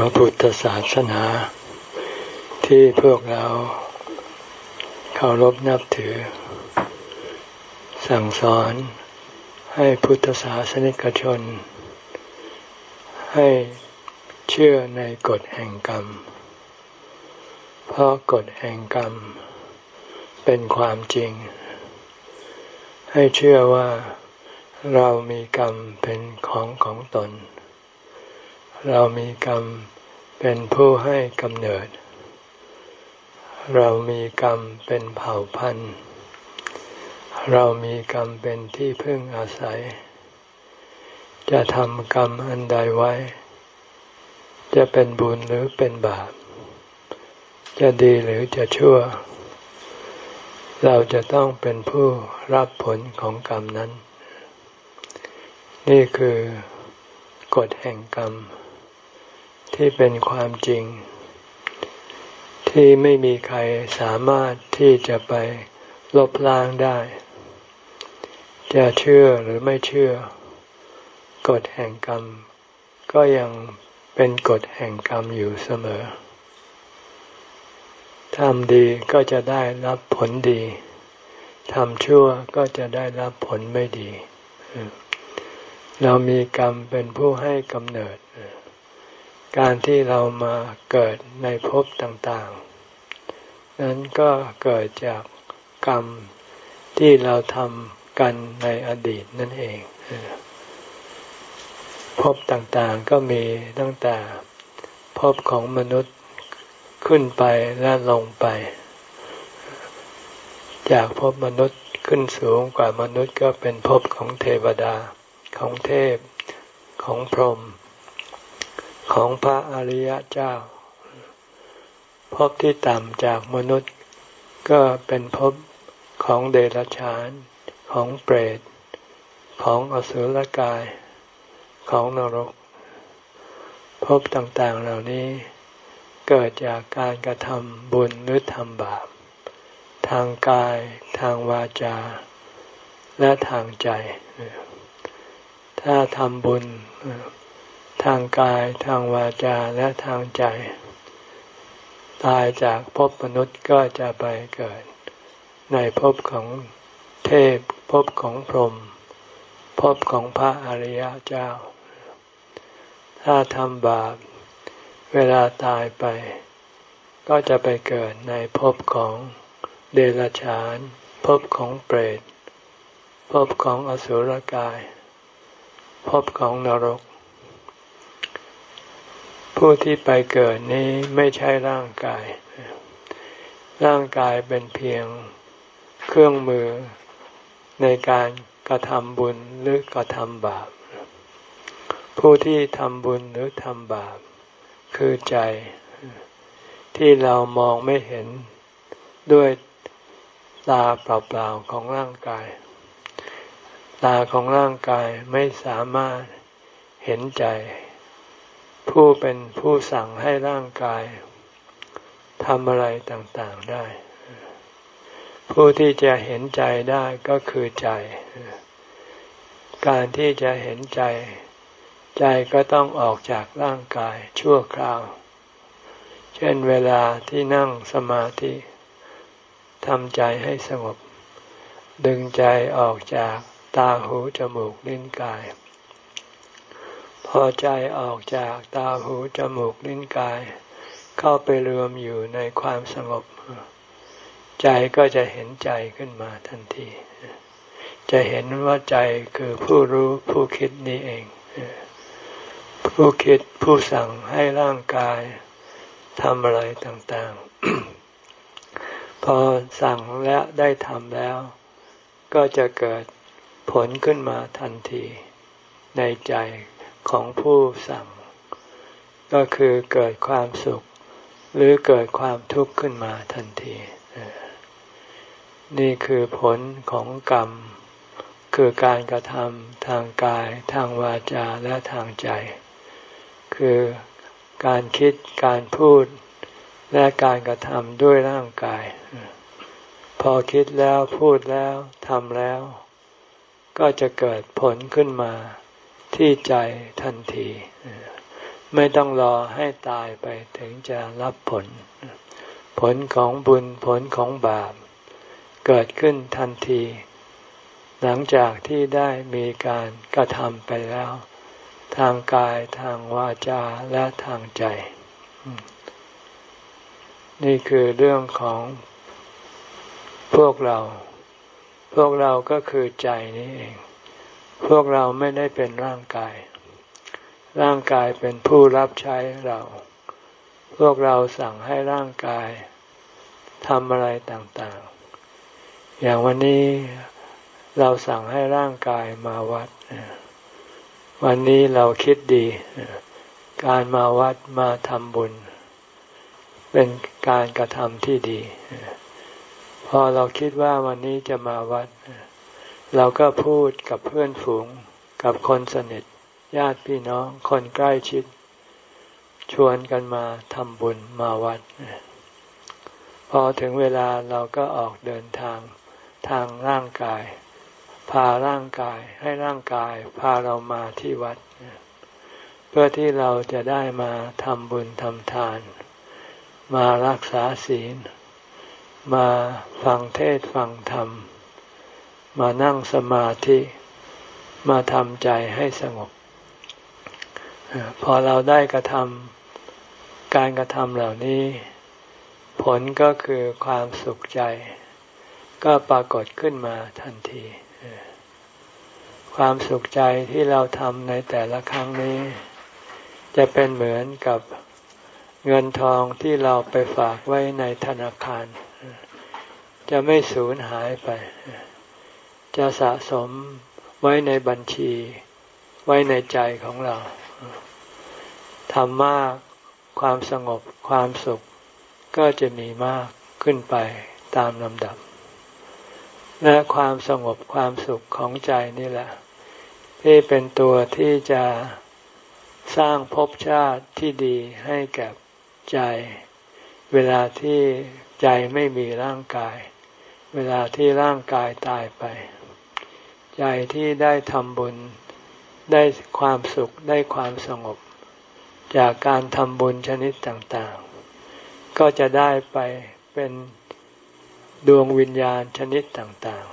ระพุทธศาสนา ที่พวกเราเคารพนับถือ สั่งสอนให้พุทธศาสนิกชน ให้เชื่อในกฎแห่งกรรม เพราะกฎแห่งกรรม เป็นความจริง ให้เชื่อว่าเรามีกรรมเป็นของของตน เรามีกรรม เป็นผู้ให้กำเนิด เรามีกรรมเป็นเผ่าพันธุ์ เรามีกรรมเป็นที่พึ่งอาศัย จะทำกรรมอันใดไว้ จะเป็นบุญหรือเป็นบาป จะดีหรือจะชั่ว เราจะต้องเป็นผู้รับผลของกรรมนั้น นี่คือกฎแห่งกรรม ที่เป็นความจริง ที่ไม่มีใครสามารถที่จะไปลบล้างได้ จะเชื่อหรือไม่เชื่อกฎแห่งกรรม ก็ยังเป็นกฎแห่งกรรมอยู่เสมอทำดีก็จะได้รับผลดีทำชั่วก็จะได้รับผลไม่ดี เรามีกรรมเป็นผู้ให้กำเนิด การที่เรามาเกิดในภพต่างๆ นั้นก็เกิดจากกรรมที่เราทำกันในอดีตนั่นเองภพต่างๆก็มีตั้งแต่ภพของมนุษย์ขึ้นไปและลงไป จากภพมนุษย์ขึ้นสูงกว่ามนุษย์ก็เป็นภพของเทวดาของเทพของพรหม ของพระอริยเจ้าภพที่ต่ำจากมนุษย์ ก็เป็นภพของเดรัจฉาน ของเปรต ของอสุรกาย ของนรกภพต่างๆเหล่านี้ เกิดจากการกระทำบุญหรือทำบาป ทางกาย ทางวาจา และทางใจ ถ้าทำบุญ ทางกายทางวาจาและทางใจ ตายจากภพมนุษย์ก็จะไปเกิด ในภพของเทพภพของพรหมภพของพระอริยเจ้า ถ้าทำบาป เวลาตายไป ก็จะไปเกิดในภพของเดรัจฉานภพของเปรตภพของอสุรกายภพของนรก ผู้ที่ไปเกิดนี้ไม่ใช่ร่างกาย ร่างกายเป็นเพียงเครื่องมือในการกระทำบุญหรือกระทำบาป ผู้ที่ทำบุญหรือทำบาป คือใจที่เรามองไม่เห็นด้วยตาเปล่าๆของร่างกาย ตาของร่างกายไม่สามารถเห็นใจ ผู้เป็นผู้สั่งให้ร่างกายทำอะไรต่างๆได้ ผู้ที่จะเห็นใจได้ก็คือใจ การที่จะเห็นใจ ใจก็ต้องออกจากร่างกายชั่วคราว เช่นเวลาที่นั่งสมาธิทำใจให้สงบ ดึงใจออกจากตาหูจมูกลิ้นกาย พอใจออกจากตาหูจมูกลิ้นกาย เข้าไปรวมอยู่ในความสงบ ใจก็จะเห็นใจขึ้นมาทันที จะเห็นว่าใจคือผู้รู้ผู้คิดนี้เอง ผู้คิดผู้สั่งให้ร่างกายทำอะไรต่างๆ พอสั่งและได้ทำแล้ว ก็จะเกิดผลขึ้นมาทันทีในใจ ของผู้สั่ง ก็คือเกิดความสุข หรือเกิดความทุกข์ขึ้นมาทันที นี่คือผลของกรรม คือการกระทำทางกาย ทางวาจาและทางใจ คือการคิดการพูดและการกระทำด้วยร่างกาย พอคิดแล้วพูดแล้วทำแล้ว ก็จะเกิดผลขึ้นมา ที่ใจทันที ไม่ต้องรอให้ตายไปถึงจะรับผล ผลของบุญผลของบาป เกิดขึ้นทันที หลังจากที่ได้มีการกระทำไปแล้ว ทางกายทางวาจาและทางใจ นี่คือเรื่องของพวกเรา พวกเราก็คือใจนี้เอง พวกเราไม่ได้เป็นร่างกาย ร่างกายเป็นผู้รับใช้เรา พวกเราสั่งให้ร่างกายทำอะไรต่างๆ อย่างวันนี้เราสั่งให้ร่างกายมาวัด วันนี้เราคิดดี การมาวัดมาทำบุญ เป็นการกระทำที่ดี พอเราคิดว่าวันนี้จะมาวัดเเราก็พูดกับเพื่อนฝูง กับคนสนิท ญาติพี่น้อง คนใกล้ชิด ชวนกันมาทำบุญมาวัด พอถึงเวลาเราก็ออกเดินทางทางร่างกาย พาร่างกายให้ร่างกาย พาเรามาที่วัด เพื่อที่เราจะได้มาทำบุญทำทาน มารักษาศีล มาฟังเทศฟังธรรม มานั่งสมาธิมาทำใจให้สงบ พอเราได้กระทำการกระทำเหล่านี้ ผลก็คือความสุขใจ ก็ปรากฏขึ้นมาทันที ความสุขใจที่เราทำในแต่ละครั้งนี้ จะเป็นเหมือนกับเงินทองที่เราไปฝากไว้ในธนาคาร จะไม่สูญหายไป จะสะสมไว้ในบัญชี ไว้ในใจของเราทำมากความสงบความสุข ก็จะมีมากขึ้นไปตามลำดับ และความสงบความสุขของใจนี่แหละ ที่เป็นตัวที่จะสร้างภพชาติที่ดีให้แก่ใจ เวลาที่ใจไม่มีร่างกาย เวลาที่ร่างกายตายไป ใจที่ได้ทำบุญ ได้ความสุขได้ความสงบ จากการทำบุญชนิดต่างๆ ก็จะได้ไปเป็นดวงวิญญาณชนิดต่าง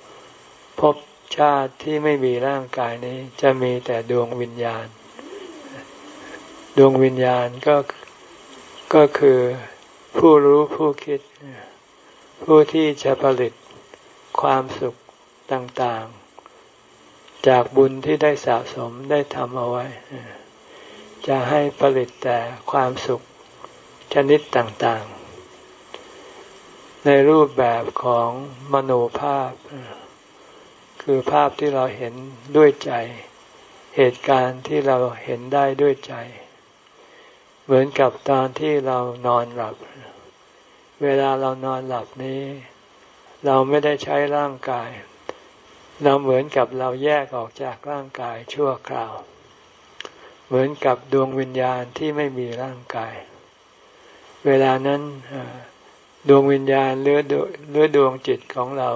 ๆ พบชาติที่ไม่มีร่างกายนี้จะมีแต่ดวงวิญญาณ ดวงวิญญาณก็ก็คือผู้รู้ผู้คิด ผู้ที่จะผลิตความสุข ต่างๆ จากบุญที่ได้สะสมได้ทำเอาไว้ จะให้ผลิตแต่ความสุขชนิดต่างๆ ในรูปแบบของมโนภาพ คือภาพที่เราเห็นด้วยใจ เหตุการณ์ที่เราเห็นได้ด้วยใจ เหมือนกับตอนที่เรานอนหลับ เวลาเรานอนหลับนี้ เราไม่ได้ใช้ร่างกาย เราเหมือนกับเราแยกออกจากร่างกายชั่วคราว เหมือนกับดวงวิญญาณที่ไม่มีร่างกาย เวลานั้นดวงวิญญาณหรือหรือดวงจิตของเรา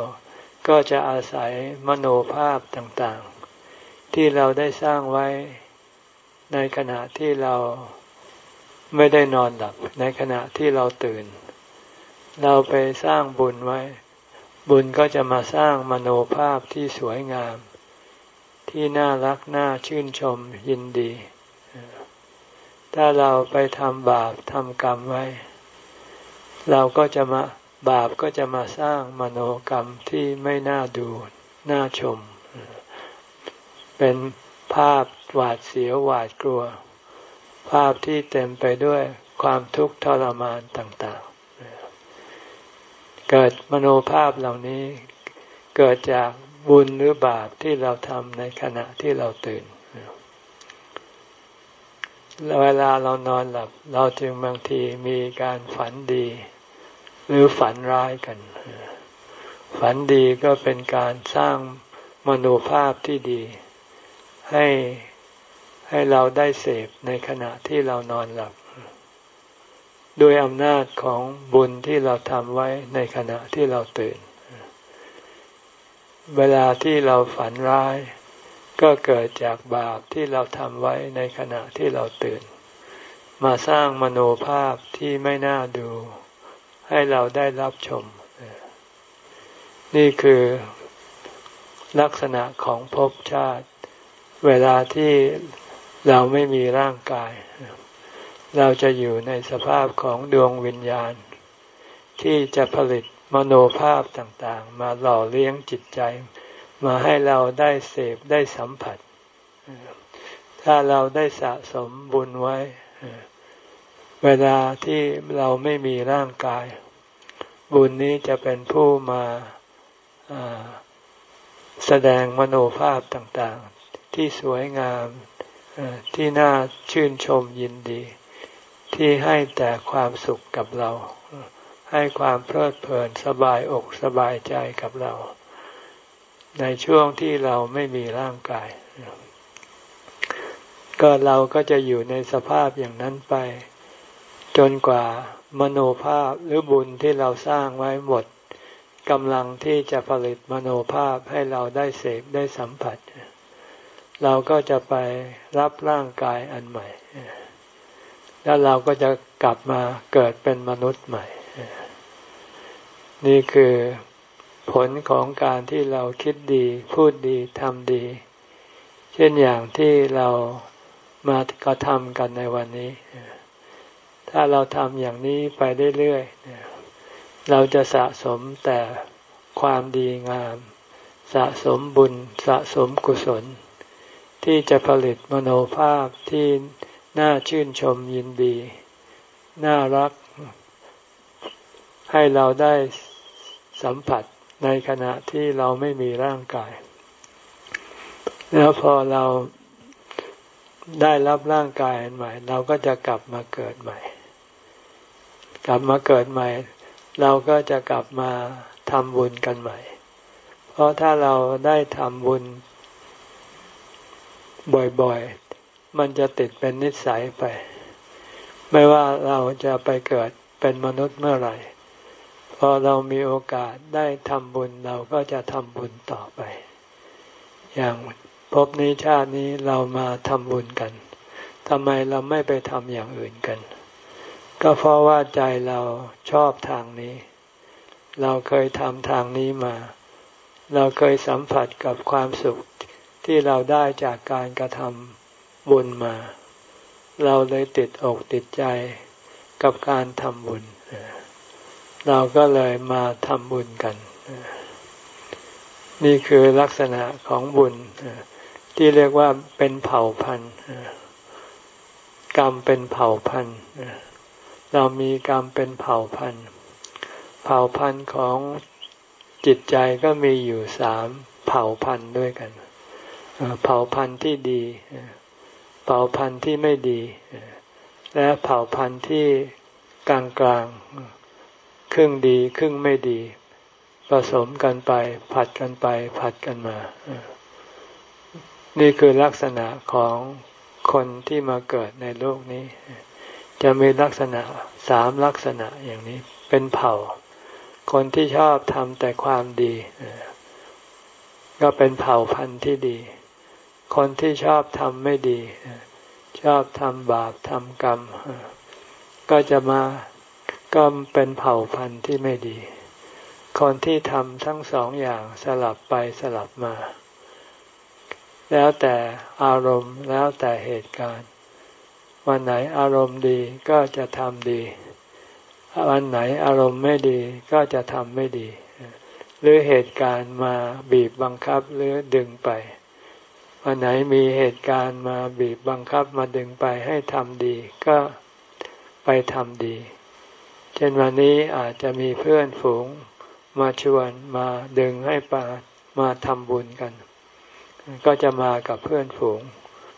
ก็จะอาศัยมโนภาพต่างๆ ที่เราได้สร้างไว้ในขณะที่เราไม่ได้นอนหลับในขณะที่เราตื่น เราไปสร้างบุญไว้ บุญก็จะมาสร้างมโนภาพที่สวยงาม ที่น่ารักน่าชื่นชมยินดี ถ้าเราไปทำบาปทำกรรมไว้ เราก็จะมาบาปก็จะมาสร้างมโนกรรมที่ไม่น่าดูน่าชม เป็นภาพหวาดเสียวหวาดกลัว ภาพที่เต็มไปด้วยความทุกข์ทรมานต่าง เกิดมโนภาพเหล่านี้ เกิดจากบุญหรือบาปที่เราทำในขณะที่เราตื่นเวลาเรานอนหลับ เราจึงบางทีมีการฝันดี หรือฝันร้ายกัน ฝันดีก็เป็นการสร้างมโนภาพที่ดี ให้ให้เราได้เสพในขณะที่เรานอนหลับ ด้วยอำนาจของบุญที่เราทำไว้ในขณะที่เราตื่น เวลาที่เราฝันร้าย ก็เกิดจากบาปที่เราทำไว้ในขณะที่เราตื่น มาสร้างมโนภาพที่ไม่น่าดู ให้เราได้รับชม นี่คือลักษณะของภพชาติ เวลาที่เราไม่มีร่างกาย เราจะอยู่ในสภาพของดวงวิญญาณ ที่จะผลิตมโนภาพต่างๆ มาหล่อเลี้ยงจิตใจ มาให้เราได้เสพได้สัมผัส ถ้าเราได้สะสมบุญไว้ เวลาที่เราไม่มีร่างกาย บุญนี้จะเป็นผู้มาแสดงมโนภาพต่างๆ ที่สวยงามที่น่าชื่นชมยินดี ที่ให้แต่ความสุขกับเรา ให้ความเพลิดเพลินสบายอกสบายใจกับเรา ในช่วงที่เราไม่มีร่างกาย ก็เราก็จะอยู่ในสภาพอย่างนั้นไป จนกว่ามโนภาพหรือบุญที่เราสร้างไว้หมดกำลังที่จะผลิตมโนภาพให้เราได้เสพได้สัมผัส เราก็จะไปรับร่างกายอันใหม่ แล้วเราก็จะกลับมาเกิดเป็นมนุษย์ใหม่ นี่คือผลของการที่เราคิดดีพูดดีทำดี เช่นอย่างที่เรามากระทำกันในวันนี้ ถ้าเราทำอย่างนี้ไปเรื่อยๆเราจะสะสมแต่ความดีงาม สะสมบุญสะสมกุศล ที่จะผลิตมโนภาพที่ น่าชื่นชมยินดี น่ารัก ให้เราได้สัมผัสในขณะที่เราไม่มีร่างกาย แล้วพอเราได้รับร่างกายใหม่ เราก็จะกลับมาเกิดใหม่ กลับมาเกิดใหม่ เราก็จะกลับมาทำบุญกันใหม่ เพราะถ้าเราได้ทำบุญบ่อยๆ มันจะติดเป็นนิสัยไป ไม่ว่าเราจะไปเกิดเป็นมนุษย์เมื่อไหร่ พอเรามีโอกาสได้ทำบุญเราก็จะทำบุญต่อไป อย่างพบนี้ชาตินี้เรามาทำบุญกันทำไมเราไม่ไปทำอย่างอื่นกัน ก็เพราะว่าใจเราชอบทางนี้ เราเคยทำทางนี้มา เราเคยสัมผัสกับความสุขที่เราได้จากการกระทำ บุญมา เราเลยติดอกติดใจกับการทำบุญ เราก็เลยมาทำบุญกัน นี่คือลักษณะของบุญที่เรียกว่าเป็นเผ่าพันธุ์กรรมเป็นเผ่าพันธุ์เรามีกรรมเป็นเผ่าพันธุ์เผ่าพันธุ์ของจิตใจก็มีอยู่สามเผ่าพันธุ์ด้วยกัน เผ่าพันธุ์ที่ดี เผ่าพันธุ์ที่ไม่ดี และเผ่าพันธุ์ที่กลางกลางครึ่งดีครึ่งไม่ดี ผสมกันไป ผัดกันไป ผัดกันมา นี่คือลักษณะของคนที่มาเกิดในโลกนี้ จะมีลักษณะสามลักษณะอย่างนี้ เป็นเผ่า คนที่ชอบทำแต่ความดี ก็เป็นเผ่าพันธุ์ที่ดี คนที่ชอบทำไม่ดี ชอบทำบาปทำกรรม ก็จะมาก็เป็นเผ่าพันธุ์ที่ไม่ดี คนที่ทำทั้งสองอย่างสลับไปสลับมา แล้วแต่อารมณ์แล้วแต่เหตุการณ์ วันไหนอารมณ์ดีก็จะทำดี วันไหนอารมณ์ไม่ดีก็จะทำไม่ดี หรือเหตุการณ์มาบีบบังคับหรือดึงไป วันไหนมีเหตุการณ์มาบีบบังคับมาดึงไปให้ทำดีก็ไปทำดี เช่นวันนี้อาจจะมีเพื่อนฝูงมาชวนมาดึงให้ปามาทำบุญกัน ก็จะมากับเพื่อนฝูง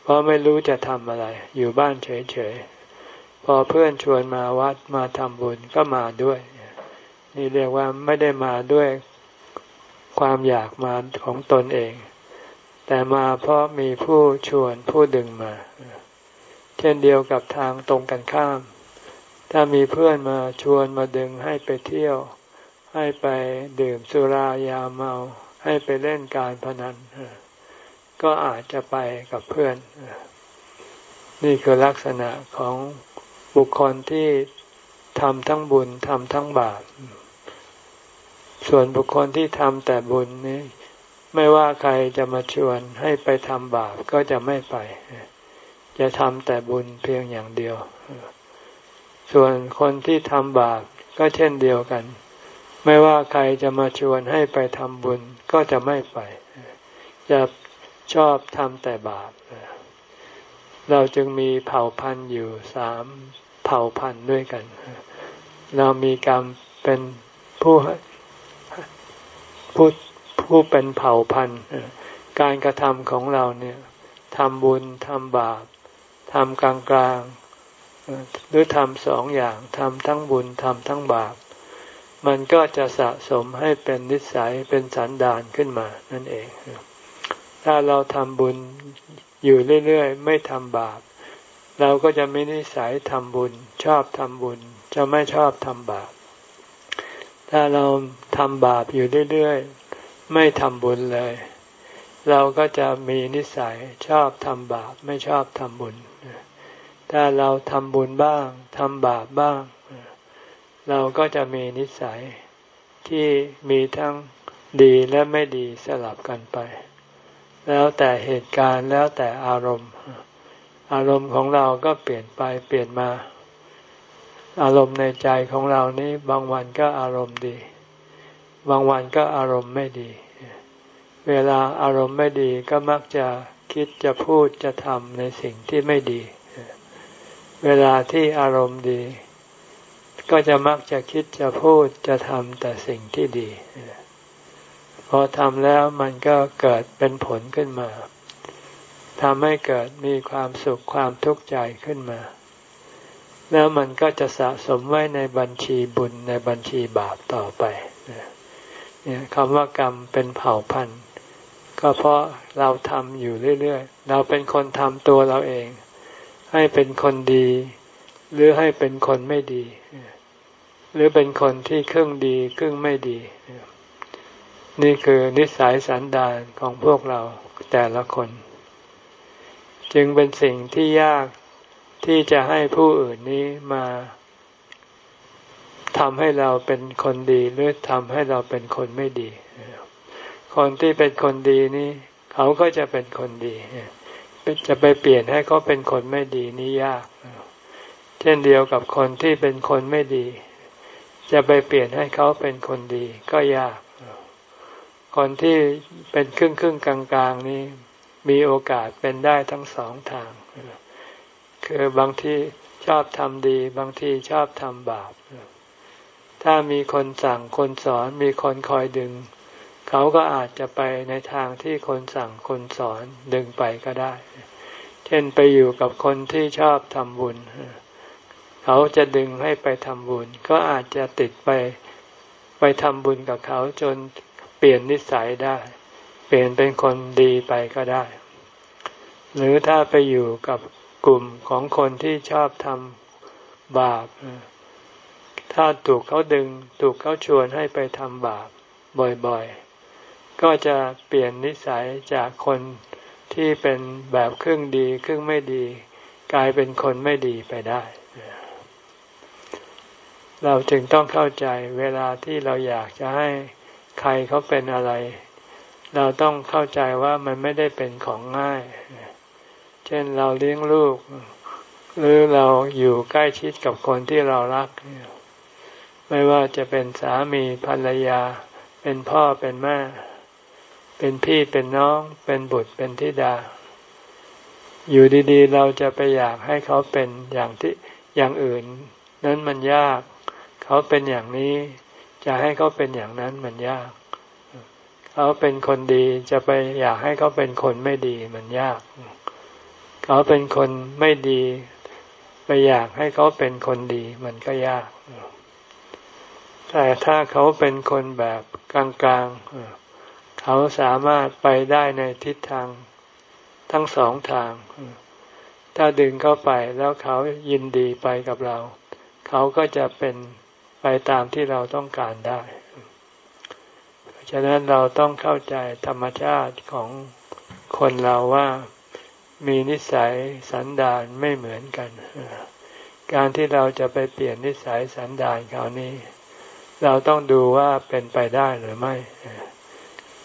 เพราะไม่รู้จะทำอะไร อยู่บ้านเฉยๆ พอเพื่อนชวนมาวัดมาทำบุญก็มาด้วย นี่เรียกว่าไม่ได้มาด้วยความอยากมาของตนเอง แต่มาเพราะมีผู้ชวนผู้ดึงมา เช่นเดียวกับทางตรงกันข้าม ถ้ามีเพื่อนมาชวนมาดึงให้ไปเที่ยว ให้ไปดื่มสุรายาเมา ให้ไปเล่นการพนัน ก็อาจจะไปกับเพื่อน นี่คือลักษณะของบุคคลที่ทำทั้งบุญทำทั้งบาป ส่วนบุคคลที่ทำแต่บุญนี้ ไม่ว่าใครจะมาชวนให้ไปทำบาปก็จะไม่ไป จะทำแต่บุญเพียงอย่างเดียว ส่วนคนที่ทำบาปก็เช่นเดียวกัน ไม่ว่าใครจะมาชวนให้ไปทำบุญก็จะไม่ไป จะชอบทำแต่บาป เราจึงมีเผ่าพันธุ์อยู่สามเผ่าพันธุ์ด้วยกัน เรามีกรรมเป็นผู้ผู้ ผู้เป็นเผ่าพันธุ์การกระทำของเราเนี่ยทำบุญทำบาปทำกลางกลางหรือทำสองอย่างทำทั้งบุญทำทั้งบาป มันก็จะสะสมให้เป็นนิสัยเป็นสันดานขึ้นมานั่นเอง ถ้าเราทำบุญอยู่เรื่อยๆ ไม่ทำบาป เราก็จะไม่นิสัยทำบุญ ชอบทำบุญ จะไม่ชอบทำบาป ถ้าเราทำบาปอยู่เรื่อย ไม่ทำบุญเลย เราก็จะมีนิสัยชอบทำบาปไม่ชอบทำบุญ ถ้าเราทำบุญบ้างทำบาปบ้าง เราก็จะมีนิสัยที่มีทั้งดีและไม่ดีสลับกันไป แล้วแต่เหตุการณ์แล้วแต่อารมณ์ อารมณ์ของเราก็เปลี่ยนไปเปลี่ยนมา อารมณ์ในใจของเรานี้บางวันก็อารมณ์ดี บางวันก็อารมณ์ไม่ดี เวลาอารมณ์ไม่ดีก็มักจะคิดจะพูดจะทำในสิ่งที่ไม่ดี เวลาที่อารมณ์ดี ก็จะมักจะคิดจะพูดจะทำแต่สิ่งที่ดี พอทำแล้วมันก็เกิดเป็นผลขึ้นมาทำให้เกิดมีความสุขความทุกข์ใจขึ้นมา แล้วมันก็จะสะสมไว้ในบัญชีบุญในบัญชีบาปต่อไป เนี่ยคำว่ากรรมเป็นเผ่าพันธุ์ ก็เพราะเราทำอยู่เรื่อยๆ เราเป็นคนทำตัวเราเอง ให้เป็นคนดี หรือให้เป็นคนไม่ดี หรือเป็นคนที่ครึ่งดีครึ่งไม่ดี นี่คือนิสัยสันดานของพวกเราแต่ละคน จึงเป็นสิ่งที่ยากที่จะให้ผู้อื่นนี้มา ทำให้เราเป็นคนดีหรือทำให้เราเป็นคนไม่ดี คนที่เป็นคนดีนี้เขาก็จะเป็นคนดี จะไปเปลี่ยนให้เขาเป็นคนไม่ดีนี่ยาก เช่นเดียวกับคนที่เป็นคนไม่ดี จะไปเปลี่ยนให้เขาเป็นคนดีก็ยาก คนที่เป็นครึ่งครึ่งกลางกลางนี้มีโอกาสเป็นได้ทั้งสองทาง คือบางที่ชอบทำดี บางที่ชอบทำบาป ถ้ามีคนสั่งคนสอนมีคนคอยดึง เขาก็อาจจะไปในทางที่คนสั่งคนสอนดึงไปก็ได้ เช่นไปอยู่กับคนที่ชอบทำบุญ เขาจะดึงให้ไปทำบุญ ก็อาจจะติดไปไปทำบุญกับเขาจนเปลี่ยนนิสัยได้ เปลี่ยนเป็นคนดีไปก็ได้ หรือถ้าไปอยู่กับกลุ่มของคนที่ชอบทำบาป ถ้าถูกเขาดึง ถูกเขาชวนให้ไปทำบาปบ่อยๆ ก็จะเปลี่ยนนิสัยจากคนที่เป็นแบบครึ่งดีครึ่งไม่ดี กลายเป็นคนไม่ดีไปได้ เราจึงต้องเข้าใจเวลาที่เราอยากจะให้ใครเขาเป็นอะไร เราต้องเข้าใจว่ามันไม่ได้เป็นของง่าย เช่นเราเลี้ยงลูก หรือเราอยู่ใกล้ชิดกับคนที่เรารัก ไม่ว่าจะเป็นสามีภรรยา เป็นพ่อเป็นแม่ เป็นพี่เป็นน้อง เป็นบุตรเป็นธิดา อยู่ดีๆ เราจะไปอยากให้เขาเป็นอย่างที่อย่างอื่น นั้นมันยาก เขาเป็นอย่างนี้ จะให้เขาเป็นอย่างนั้นมันยาก เขาเป็นคนดีจะไปอยากให้เขาเป็นคนไม่ดีมันยาก เขาเป็นคนไม่ดี ไปอยากให้เขาเป็นคนดีมันก็ยาก แต่ถ้าเขาเป็นคนแบบกลางๆ เขาสามารถไปได้ในทิศทางทั้งสองทาง ถ้าดึงเข้าไปแล้วเขายินดีไปกับเรา เขาก็จะเป็นไปตามที่เราต้องการได้ เพราะฉะนั้นเราต้องเข้าใจธรรมชาติของคนเราว่ามีนิสัยสันดานไม่เหมือนกัน การที่เราจะไปเปลี่ยนนิสัยสันดานเขานี้ เราต้องดูว่าเป็นไปได้หรือไม่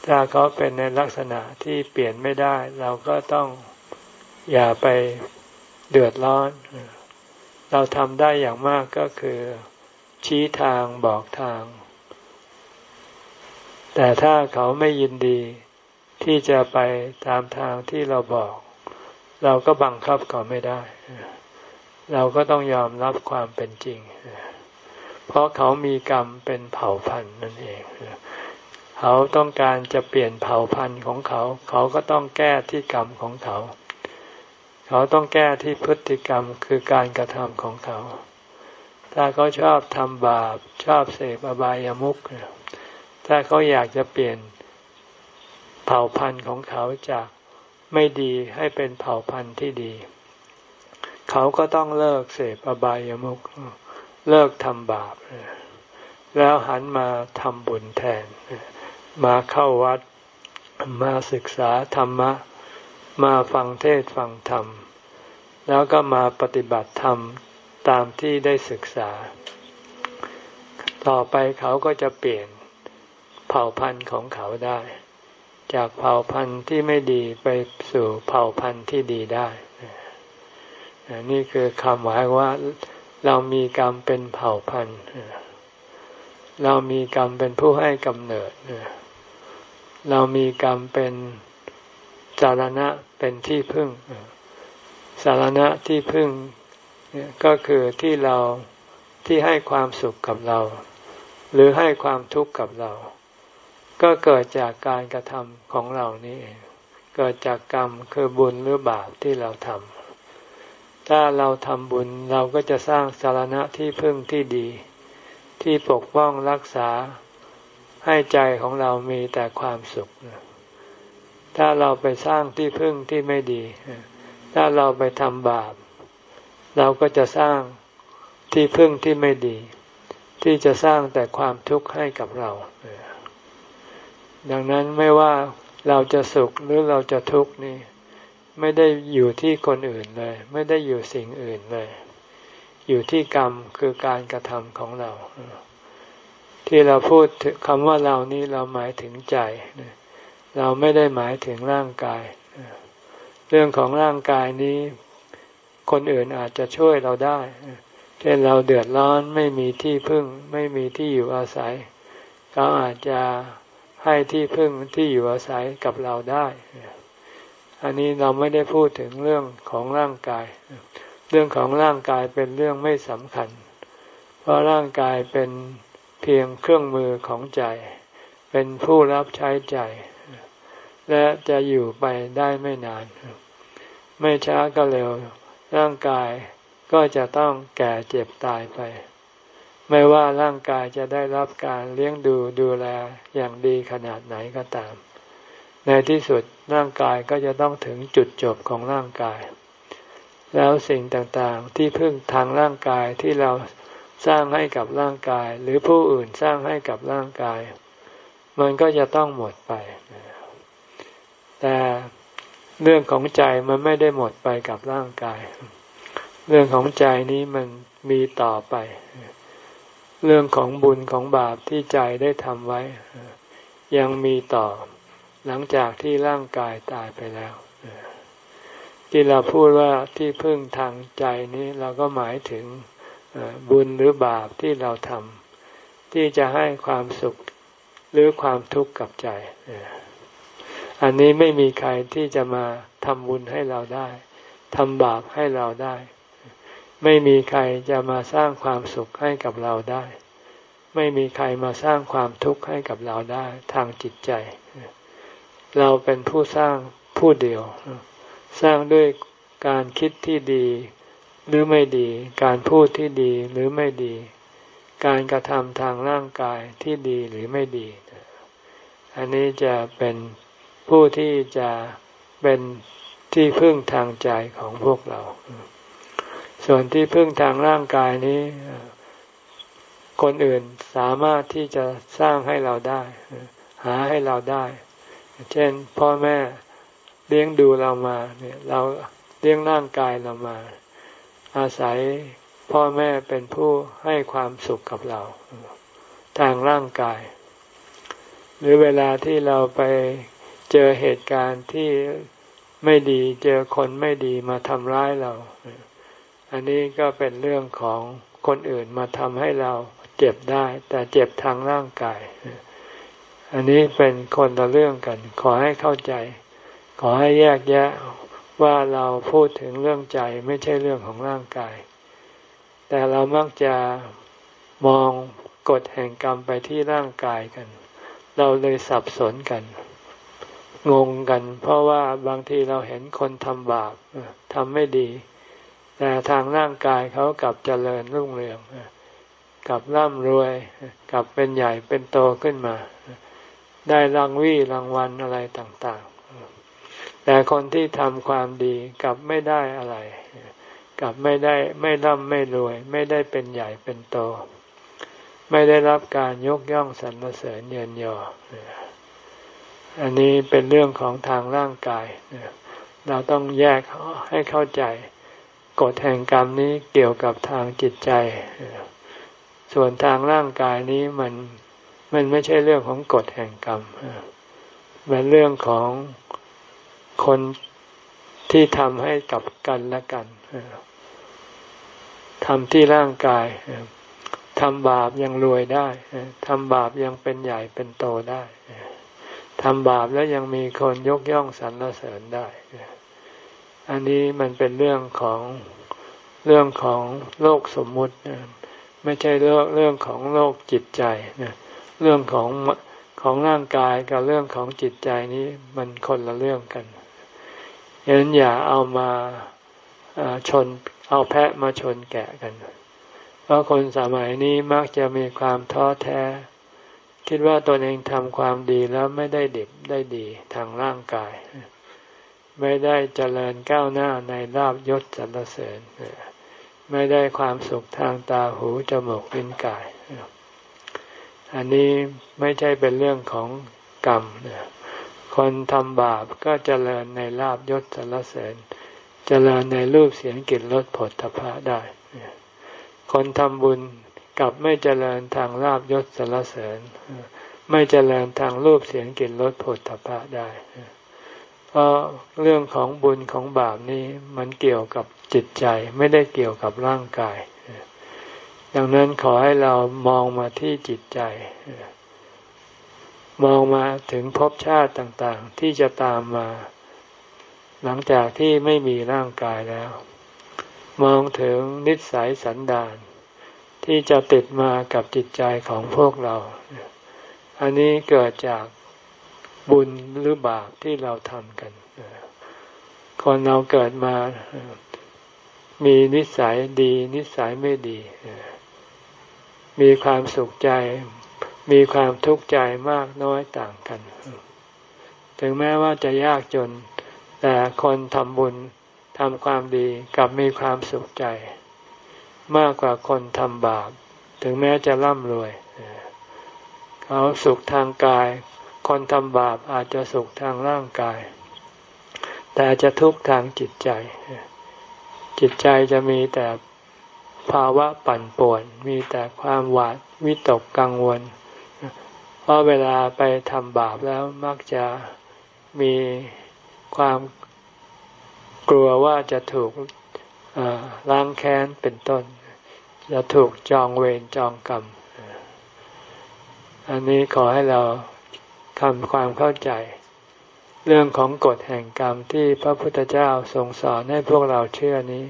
ถ้าเขาเป็นในลักษณะที่เปลี่ยนไม่ได้ เราก็ต้องอย่าไปเดือดร้อน เราทำได้อย่างมากก็คือ ชี้ทางบอกทาง แต่ถ้าเขาไม่ยินดีที่จะไปตามทางที่เราบอก เราก็บังคับเขาไม่ได้ เราก็ต้องยอมรับความเป็นจริง เพราะเขามีกรรมเป็นเผ่าพันธุ์นั่นเอง เขาต้องการจะเปลี่ยนเผ่าพันธุ์ของเขา เขาก็ต้องแก้ที่กรรมของเขา เขาต้องแก้ที่พฤติกรรมคือการกระทำของเขา ถ้าเขาชอบทำบาปชอบเสพอบายามุขถ้าเขาอยากจะเปลี่ยนเผ่าพันธุ์ของเขาจากไม่ดีให้เป็นเผ่าพันธุ์ที่ดี เขาก็ต้องเลิกเสพอบายามุขเเลิกทำบาป แล้วหันมาทำบุญแทน มาเข้าวัด มาศึกษาธรรมะ มาฟังเทศฟังธรรม แล้วก็มาปฏิบัติธรรมตามที่ได้ศึกษา ต่อไปเขาก็จะเปลี่ยนเผ่าพันธุ์ของเขาได้ จากเผ่าพันธุ์ที่ไม่ดีไปสู่เผ่าพันธุ์ที่ดีได้ นี่คือคำหมายว่า เรามีกรรมเป็นเผ่าพันธุ์เรามีกรรมเป็นผู้ให้กำเนิด เรามีกรรมเป็นสารณะเป็นที่พึ่ง สารณะที่พึ่งก็คือที่เราที่ให้ความสุขกับเรา หรือให้ความทุกข์กับเรา ก็เกิดจากการกระทำของเรานี่เอง เกิดจากกรรมคือบุญหรือบาปที่เราทำ ถ้าเราทำบุญเราก็จะสร้างสารณะที่พึ่งที่ดี ที่ปกป้องรักษาให้ใจของเรามีแต่ความสุข ถ้าเราไปสร้างที่พึ่งที่ไม่ดี ถ้าเราไปทำบาป เราก็จะสร้างที่พึ่งที่ไม่ดี ที่จะสร้างแต่ความทุกข์ให้กับเรา ดังนั้นไม่ว่าเราจะสุขหรือเราจะทุกข์นี่ ไม่ได้อยู่ที่คนอื่นเลย ไม่ได้อยู่สิ่งอื่นเลย อยู่ที่กรรมคือการกระทำของเรา ที่เราพูดคำว่าเรานี่เราหมายถึงใจเราไม่ได้หมายถึงร่างกาย เรื่องของร่างกายนี้ คนอื่นอาจจะช่วยเราได้ เช่นเราเดือดร้อนไม่มีที่พึ่ง ไม่มีที่อยู่อาศัย เขาอาจจะให้ที่พึ่งที่อยู่อาศัยกับเราได้ อันนี้เราไม่ได้พูดถึงเรื่องของร่างกาย เรื่องของร่างกายเป็นเรื่องไม่สำคัญ เพราะร่างกายเป็นเพียงเครื่องมือของใจ เป็นผู้รับใช้ใจ และจะอยู่ไปได้ไม่นาน ไม่ช้าก็เร็ว ร่างกายก็จะต้องแก่เจ็บตายไป ไม่ว่าร่างกายจะได้รับการเลี้ยงดูดูแลอย่างดีขนาดไหนก็ตาม ในที่สุดร่างกายก็จะต้องถึงจุดจบของร่างกาย แล้วสิ่งต่างๆที่พึ่งทางร่างกายที่เราสร้างให้กับร่างกาย หรือผู้อื่นสร้างให้กับร่างกาย มันก็จะต้องหมดไป แต่เรื่องของใจมันไม่ได้หมดไปกับร่างกาย เรื่องของใจนี้มันมีต่อไป เรื่องของบุญของบาปที่ใจได้ทำไว้ ยังมีต่อ หลังจากที่ร่างกายตายไปแล้วที่เราพูดว่าที่พึ่งทางใจนี้เราก็หมายถึงบุญหรือบาปที่เราทำที่จะให้ความสุขหรือความทุกข์กับใจอันนี้ไม่มีใครที่จะมาทำบุญให้เราได้ทำบาปให้เราได้ ไม่มีใครจะมาสร้างความสุขให้กับเราได้ ไม่มีใครมาสร้างความทุกข์ให้กับเราได้ ทางจิตใจ เราเป็นผู้สร้างผู้เดียว สร้างด้วยการคิดที่ดี หรือไม่ดี การพูดที่ดีหรือไม่ดี การกระทำทางร่างกายที่ดีหรือไม่ดี อันนี้จะเป็นผู้ที่จะเป็นที่พึ่งทางใจของพวกเรา ส่วนที่พึ่งทางร่างกายนี้ คนอื่นสามารถที่จะสร้างให้เราได้ หาให้เราได้ เช่น พ่อแม่เลี้ยงดูเรามาเนี่ยเราเลี้ยงร่างกายเรามา อาศัยพ่อแม่เป็นผู้ให้ความสุขกับเรา ทางร่างกาย หรือเวลาที่เราไปเจอเหตุการณ์ที่ไม่ดีเจอคนไม่ดีมาทำร้ายเรา อันนี้ก็เป็นเรื่องของคนอื่นมาทำให้เราเจ็บได้ แต่เจ็บทางร่างกาย อันนี้เป็นคนละเรื่องกัน ขอให้เข้าใจ ขอให้แยกแยะว่าเราพูดถึงเรื่องใจไม่ใช่เรื่องของร่างกาย แต่เรามักจะมองกฎแห่งกรรมไปที่ร่างกายกัน เราเลยสับสนกัน งงกัน เพราะว่าบางทีเราเห็นคนทำบาปทำไม่ดี แต่ทางร่างกายเขากลับเจริญรุ่งเรืองกลับร่ำรวยกลับเป็นใหญ่เป็นโตขึ้นมา ได้รางวี่รางวัลอะไรต่างๆ แต่คนที่ทำความดีกลับไม่ได้อะไรกลับไม่ได้ไม่ร่ำไม่รวย ไม่ได้เป็นใหญ่เป็นโต ไม่ได้รับการยกย่องสรรเสริญเยินยอ อันนี้เป็นเรื่องของทางร่างกาย เราต้องแยกให้เข้าใจกฎแห่งกรรมนี้เกี่ยวกับทางจิตใจ ส่วนทางร่างกายนี้มัน มันไม่ใช่เรื่องของกฎแห่งกรรมเป็นเรื่องของคนที่ทำให้กับกันและกันทำที่ร่างกายทำบาปยังรวยได้ทำบาปยังเป็นใหญ่เป็นโตได้ทำบาปแล้วยังมีคนยกย่องสรรเสริญได้อันนี้มันเป็นเรื่องของเรื่องของโลกสมมุติ ไม่ใช่เรื่องเรื่องของโลกจิตใจ เรื่องของของร่างกายกับเรื่องของจิตใจนี้มันคนละเรื่องกันฉะนั้นอย่าเอามาชนเอาแพะมาชนแกะกัน เพราะคนสมัยนี้มักจะมีความท้อแท้ คิดว่าตนเองทำความดีแล้วไม่ได้ดิบได้ดีทางร่างกาย ไม่ได้เจริญก้าวหน้าในลาบยศสรรเสริญ ไม่ได้ความสุขทางตาหูจมูกลิ้นกาย อันนี้ไม่ใช่เป็นเรื่องของกรรม คนทำบาปก็เจริญในลาบยศสรรเสริญ เจริญในรูปเสียงกลิ่นรสผลทพะได้ คนทำบุญกับไม่เจริญทางลาบยศสรรเสริญ ไม่เจริญทางรูปเสียงกลิ่นรสผลตภะได้ เพราะเรื่องของบุญของบาปนี้มันเกี่ยวกับจิตใจไม่ได้เกี่ยวกับร่างกาย ดังนั้นขอให้เรามองมาที่จิตใจ มองมาถึงภพชาติต่างๆ ที่จะตามมา หลังจากที่ไม่มีร่างกายแล้ว มองถึงนิสัยสันดาน ที่จะติดมากับจิตใจของพวกเรา อันนี้เกิดจากบุญหรือบาปที่เราทำกัน คนเราเกิดมามีนิสัยดีนิสัยไม่ดี มีความสุขใจ มีความทุกข์ใจมากน้อยต่างกัน ถึงแม้ว่าจะยากจน แต่คนทำบุญทำความดีกับมีความสุขใจ มากกว่าคนทำบาป ถึงแม้จะร่ำรวย เขาสุขทางกาย คนทำบาปอาจจะสุขทางร่างกาย แต่จะทุกข์ทางจิตใจ จิตใจจะมีแต่ ภาวะปั่นป่วน มีแต่ความหวาดวิตกกังวล เพราะเวลาไปทำบาปแล้วมักจะมีความกลัวว่าจะถูกล้างแค้นเป็นต้น จะถูกจองเวรจองกรรม อันนี้ขอให้เราทำความเข้าใจ เรื่องของกฎแห่งกรรมที่พระพุทธเจ้าทรงสอนให้พวกเราเชื่อนี้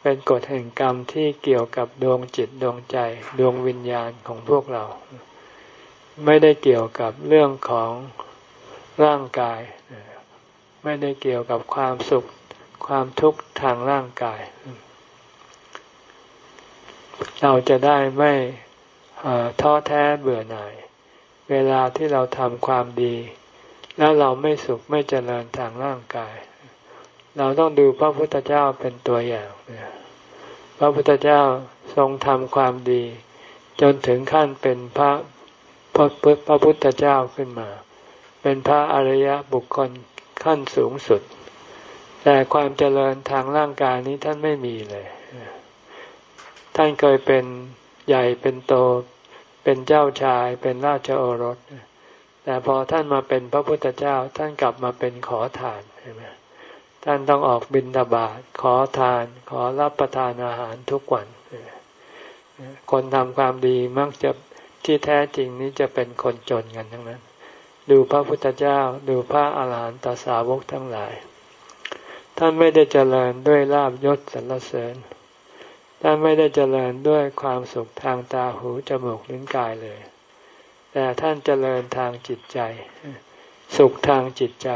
เป็นกฎแห่งกรรมที่เกี่ยวกับดวงจิตดวงใจ ดวงวิญญาณของพวกเรา ไม่ได้เกี่ยวกับเรื่องของร่างกาย ไม่ได้เกี่ยวกับความสุขความทุกข์ทางร่างกาย เราจะได้ไม่ท้อแท้เบื่อหน่าย เวลาที่เราทำความดี แล้วเราไม่สุขไม่เจริญทางร่างกาย เราต้องดูพระพุทธเจ้าเป็นตัวอย่างพระพุทธเจ้าทรงทำความดี จนถึงขั้นเป็นพระพระพระพุทธเจ้าขึ้นมา เป็นพระอริยบุคคลขั้นสูงสุด แต่ความเจริญทางร่างกายนี้ท่านไม่มีเลย ท่านเคยเป็นใหญ่เป็นโต เป็นเจ้าชายเป็นราชโอรส แต่พอท่านมาเป็นพระพุทธเจ้าท่านกลับมาเป็นขอทานใช่ไหม ท่านต้องออกบิณฑบาตขอทาน ขอรับประทานอาหารทุกวัน คนทำความดีมักจะที่แท้จริงนี้จะเป็นคนจนกันทั้งนั้น ดูพระพุทธเจ้าดูพระอาหารหันตสาวกทั้งหลาย ท่านไม่ได้เจริญด้วยลาบยศสรรเสริญ ท่านไม่ได้เจริญด้วยความสุขทางตาหูจมูกลิ้นกายเลย แต่ท่านเจริญทางจิตใจ สุขทางจิตใจ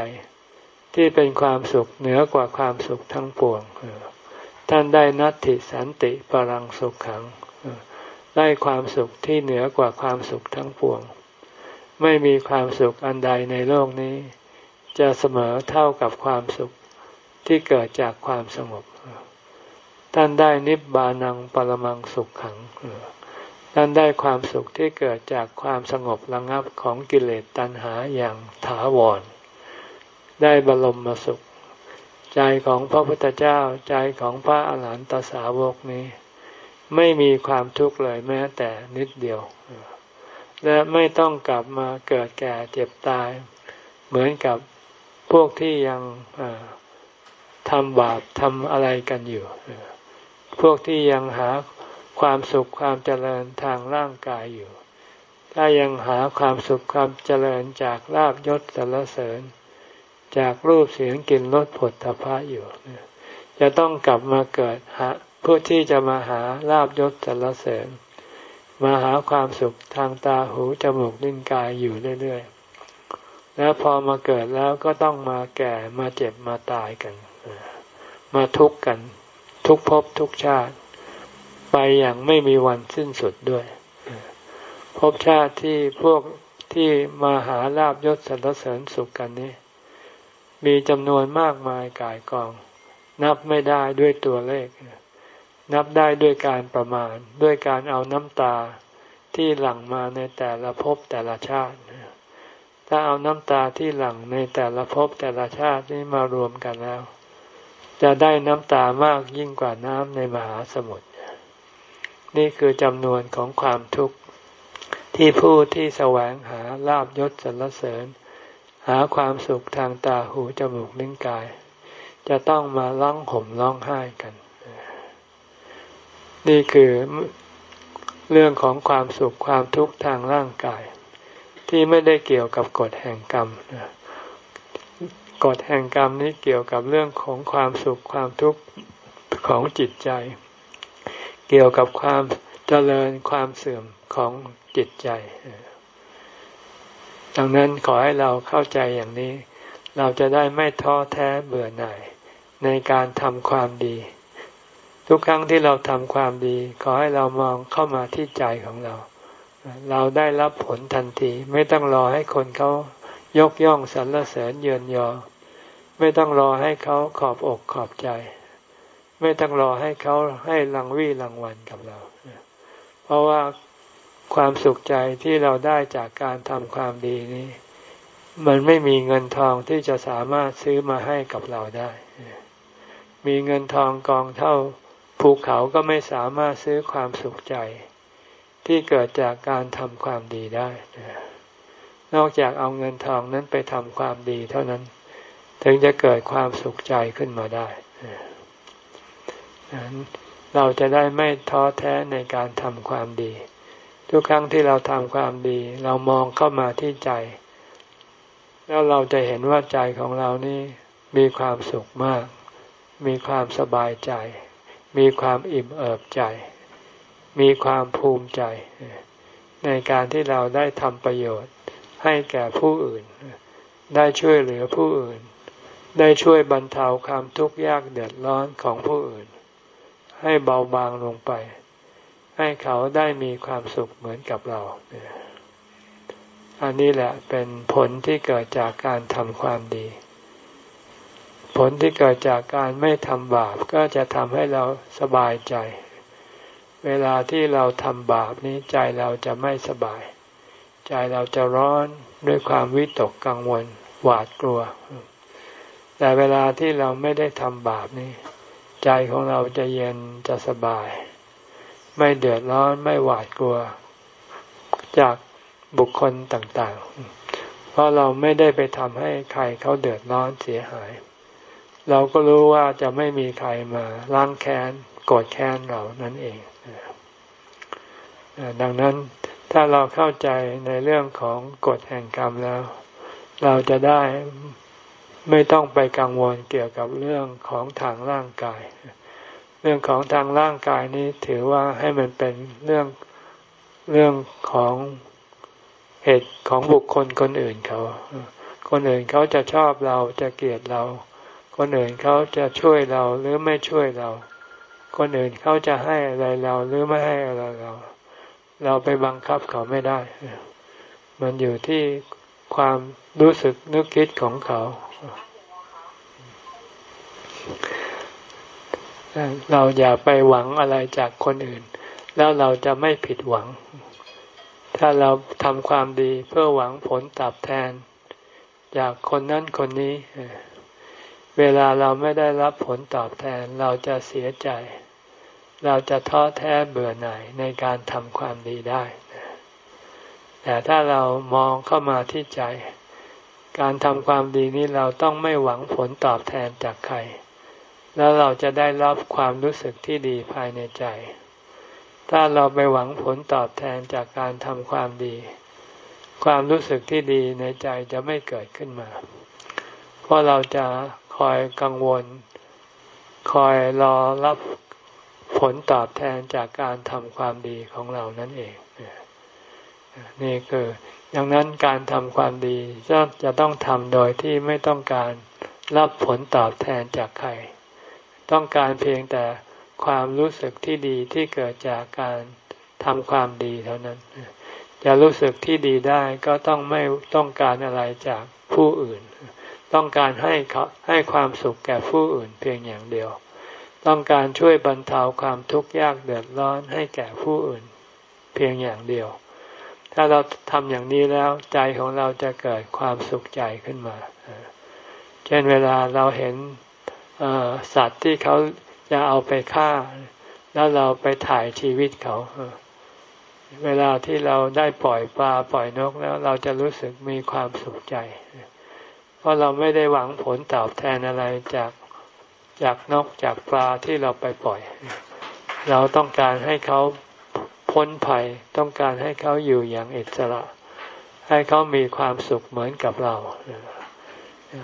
ที่เป็นความสุขเหนือกว่าความสุขทั้งปวงท่านได้นัตติสันติปรังสุขขัง ได้ความสุขที่เหนือกว่าความสุขทั้งปวง ไม่มีความสุขอันใดในโลกนี้ จะเสมอเท่ากับความสุขที่เกิดจากความสงบ ท่านได้นิบบานังปรมังสุขขัง ท่านได้ความสุขที่เกิดจากความสงบระงับของกิเลสตัณหาอย่างถาวร ได้บรมมาสุข ใจของพระพุทธเจ้าใจของพระอาหารหันตสาวกนี้ ไม่มีความทุกข์เลยแม้แต่นิดเดียว และไม่ต้องกลับมาเกิดแก่เจ็บตาย เหมือนกับพวกที่ยังทำบาปทำอะไรกันอยู่ พวกที่ยังหาความสุขความเจริญทางร่างกายอยู่ ถ้ายังหาความสุขความเจริญจากลาบยศสรรเสริญ จากรูปเสียงกลิ่นรสผลทพะอยู่จะต้องกลับมาเกิดหาผู้ที่จะมาหาลาบยศสรรเสริญ มาหาความสุขทางตาหูจมูกลิ้นกายอยู่เรื่อยๆ แล้วพอมาเกิดแล้วก็ต้องมาแก่มาเจ็บมาตายกัน มาทุกข์กัน ทุกภพทุกชาติ ไปอย่างไม่มีวันสิ้นสุดด้วยภพชาติที่พวกที่มาหาลาบยศสรรเสริญสุขกันนี้ มีจำนวนมากมายกายกอง นับไม่ได้ด้วยตัวเลข นับได้ด้วยการประมาณ ด้วยการเอาน้ำตาที่หลั่งมาในแต่ละภพแต่ละชาติถ้าเอาน้ำตาที่หลั่งในแต่ละภพแต่ละชาตินี้มารวมกันแล้ว จะได้น้ำตามากยิ่งกว่าน้ำในมหาสมุทรนี่คือจำนวนของความทุกข์ที่ผู้ที่แสวงหาลาบยศสรรเสริญ หาความสุขทางตาหูจมูกลิ้นกาย จะต้องมาร้องห่มร้องไห้กัน นี่คือเรื่องของความสุขความทุกข์ทางร่างกาย ที่ไม่ได้เกี่ยวกับกฎแห่งกรรมกฎแห่งกรรมนี้เกี่ยวกับเรื่องของความสุขความทุกข์ของจิตใจ เกี่ยวกับความเจริญความเสื่อมของจิตใจ ดังนั้นขอให้เราเข้าใจอย่างนี้ เราจะได้ไม่ท้อแท้เบื่อหน่ายในการทำความดี ทุกครั้งที่เราทำความดี ขอให้เรามองเข้ามาที่ใจของเรา เราได้รับผลทันที ไม่ต้องรอให้คนเขายกย่องสรรเสริญเยือนยอ ไม่ต้องรอให้เขาขอบอกขอบใจ ไม่ต้องรอให้เขาให้รางวี่รางวัลกับเรา เพราะว่า ความสุขใจที่เราได้จากการทำความดีนี้ มันไม่มีเงินทองที่จะสามารถซื้อมาให้กับเราได้ มีเงินทองกองเท่าภูเขาก็ไม่สามารถซื้อความสุขใจ ที่เกิดจากการทำความดีได้ นอกจากเอาเงินทองนั้นไปทำความดีเท่านั้น ถึงจะเกิดความสุขใจขึ้นมาได้เราจะได้ไม่ท้อแท้ในการทำความดี ทุกครั้งที่เราทำความดี เรามองเข้ามาที่ใจ แล้วเราจะเห็นว่าใจของเรานี่มีความสุขมาก มีความสบายใจ มีความอิ่มเอิบใจ มีความภูมิใจ ในการที่เราได้ทำประโยชน์ให้แก่ผู้อื่น ได้ช่วยเหลือผู้อื่น ได้ช่วยบรรเทาความทุกข์ยากเดือดร้อนของผู้อื่น ให้เบาบางลงไป ให้เขาได้มีความสุขเหมือนกับเรา อันนี้แหละเป็นผลที่เกิดจากการทำความดี ผลที่เกิดจากการไม่ทำบาปก็จะทำให้เราสบายใจ เวลาที่เราทำบาปนี้ใจเราจะไม่สบาย ใจเราจะร้อนด้วยความวิตกกังวลหวาดกลัว แต่เวลาที่เราไม่ได้ทำบาปนี่ใจของเราจะเย็นจะสบาย ไม่เดือดร้อนไม่หวาดกลัว จากบุคคลต่างๆ เพราะเราไม่ได้ไปทำให้ใครเขาเดือดร้อนเสียหาย เราก็รู้ว่าจะไม่มีใครมาล้างแค้นโกรธแค้นเรานั่นเอง ดังนั้นถ้าเราเข้าใจในเรื่องของกฎแห่งกรรมแล้ว เราจะได้ไม่ต้องไปกังวลเกี่ยวกับเรื่องของทางร่างกาย เรื่องของทางร่างกายนี้ถือว่าให้มันเป็นเรื่องเรื่องของเหตุของบุคคลคนอื่นเขา คนอื่นเขาจะชอบเราจะเกลียดเรา คนอื่นเขาจะช่วยเราหรือไม่ช่วยเรา คนอื่นเขาจะให้อะไรเราหรือไม่ให้อะไรเรา เราไปบังคับเขาไม่ได้ มันอยู่ที่ความรู้สึกนึกคิดของเขา เราอย่าไปหวังอะไรจากคนอื่น แล้วเราจะไม่ผิดหวัง ถ้าเราทำความดีเพื่อหวังผลตอบแทน จากคนนั้นคนนี้ เวลาเราไม่ได้รับผลตอบแทนเราจะเสียใจ เราจะท้อแท้เบื่อหน่ายในการทำความดีได้ แต่ถ้าเรามองเข้ามาที่ใจ การทำความดีนี้เราต้องไม่หวังผลตอบแทนจากใคร แล้วเราจะได้รับความรู้สึกที่ดีภายในใจ ถ้าเราไปหวังผลตอบแทนจากการทำความดี ความรู้สึกที่ดีในใจจะไม่เกิดขึ้นมา เพราะเราจะคอยกังวล คอยรอรับผลตอบแทนจากการทำความดีของเรานั่นเอง นี่คือดังนั้นการทำความดีจะต้องทำโดยที่ไม่ต้องการรับผลตอบแทนจากใคร ต้องการเพียงแต่ความรู้สึกที่ดีที่เกิดจากการทำความดีเท่านั้น จะรู้สึกที่ดีได้ก็ต้องไม่ต้องการอะไรจากผู้อื่น ต้องการให้เขาให้ความสุขแก่ผู้อื่นเพียงอย่างเดียว ต้องการช่วยบรรเทาความทุกข์ยากเดือดร้อนให้แก่ผู้อื่น เพียงอย่างเดียว ถ้าเราทำอย่างนี้แล้วใจของเราจะเกิดความสุขใจขึ้นมา เช่นเวลาเราเห็น สัตว์ที่เขาจะเอาไปฆ่า แล้วเราไปถ่ายชีวิตเขาเวลาที่เราได้ปล่อยปลาปล่อยนกแล้วเราจะรู้สึกมีความสุขใจ เพราะเราไม่ได้หวังผลตอบแทนอะไรจากจากนกจากปลาที่เราไปปล่อย เราต้องการให้เขาพ้นภัย ต้องการให้เขาอยู่อย่างอิสระ ให้เขามีความสุขเหมือนกับเรา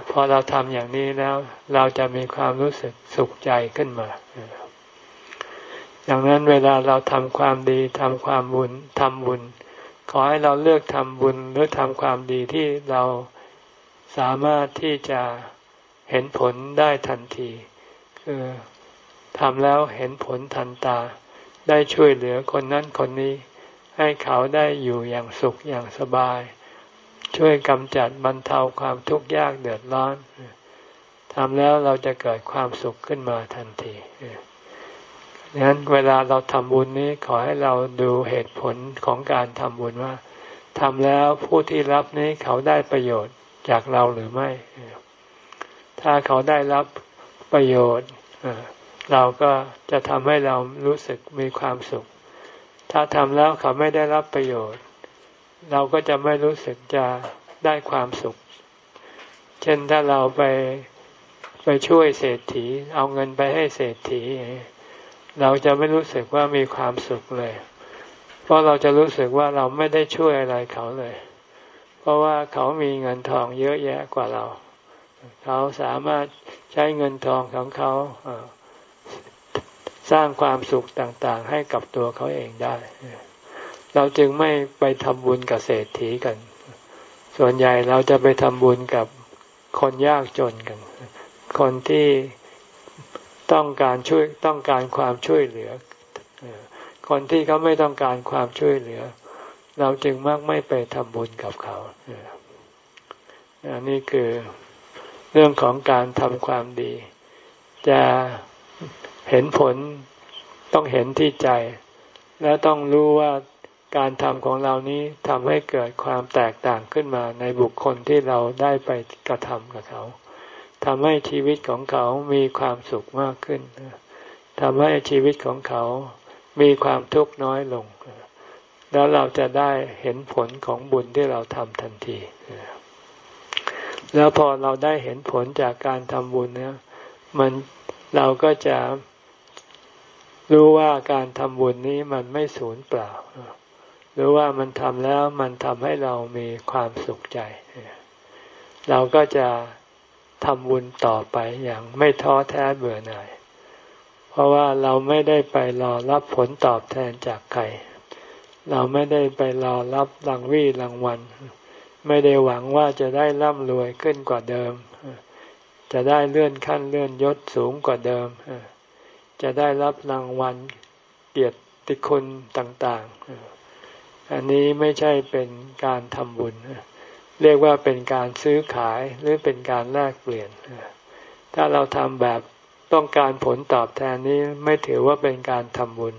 พอเราทำอย่างนี้แล้ว เราจะมีความรู้สึกสุขใจขึ้นมาอย่างนั้นเวลาเราทำความดีทำความบุญทำบุญ ขอให้เราเลือกทำบุญหรือทำความดีที่เราสามารถที่จะเห็นผลได้ทันที คือทำแล้วเห็นผลทันตา ได้ช่วยเหลือคนนั้นคนนี้ ให้เขาได้อยู่อย่างสุขอย่างสบาย ช่วยกำจัดบรรเทาความทุกข์ยากเดือดร้อนทำแล้วเราจะเกิดความสุขขึ้นมาทันทีดังนั้นเวลาเราทำบุญนี้ขอให้เราดูเหตุผลของการทำบุญว่าทำแล้วผู้ที่รับนี้เขาได้ประโยชน์จากเราหรือไม่ ถ้าเขาได้รับประโยชน์เราก็จะทำให้เรารู้สึกมีความสุข ถ้าทำแล้วเขาไม่ได้รับประโยชน์ เราก็จะไม่รู้สึกจะได้ความสุข เช่นถ้าเราไปไปช่วยเศรษฐี เอาเงินไปให้เศรษฐี เราจะไม่รู้สึกว่ามีความสุขเลย เพราะเราจะรู้สึกว่าเราไม่ได้ช่วยอะไรเขาเลย เพราะว่าเขามีเงินทองเยอะแยะกว่าเรา เขาสามารถใช้เงินทองของเขาสร้างความสุขต่างๆ ให้กับตัวเขาเองได้ เราจึงไม่ไปทำบุญกับเศรษฐีกัน ส่วนใหญ่เราจะไปทำบุญกับคนยากจนกัน คนที่ต้องการช่วยต้องการความช่วยเหลือ คนที่เขาไม่ต้องการความช่วยเหลือ เราจึงมักไม่ไปทำบุญกับเขาอันนี้คือเรื่องของการทำความดี จะเห็นผลต้องเห็นที่ใจ แล้วต้องรู้ว่า การทำของเรานี้ทำให้เกิดความแตกต่างขึ้นมาในบุคคลที่เราได้ไปกระทำกับเขาทำให้ชีวิตของเขามีความสุขมากขึ้นทำให้ชีวิตของเขามีความทุกข์น้อยลง แล้วเราจะได้เห็นผลของบุญที่เราทำทันที แล้วพอเราได้เห็นผลจากการทำบุญเนี่ยมันเราก็จะรู้ว่าการทำบุญนี้มันไม่สูญเปล่า รือว่ามันทำแล้วมันทำให้เรามีความสุขใจ เราก็จะทำบุญต่อไปอย่างไม่ท้อแท้เบื่อหน่าย เพราะว่าเราไม่ได้ไปรอรับผลตอบแทนจากใคร เราไม่ได้ไปรอรับรางวี่รางวัล ไม่ได้หวังว่าจะได้ร่ำรวยขึ้นกว่าเดิม จะได้เลื่อนขั้นเลื่อนยศสูงกว่าเดิม จะได้รับรางวัลเกียรติคุณต่าง ๆ อันนี้ไม่ใช่เป็นการทำบุญ เรียกว่าเป็นการซื้อขายหรือเป็นการแลกเปลี่ยน ถ้าเราทำแบบต้องการผลตอบแทนนี้ไม่ถือว่าเป็นการทำบุญ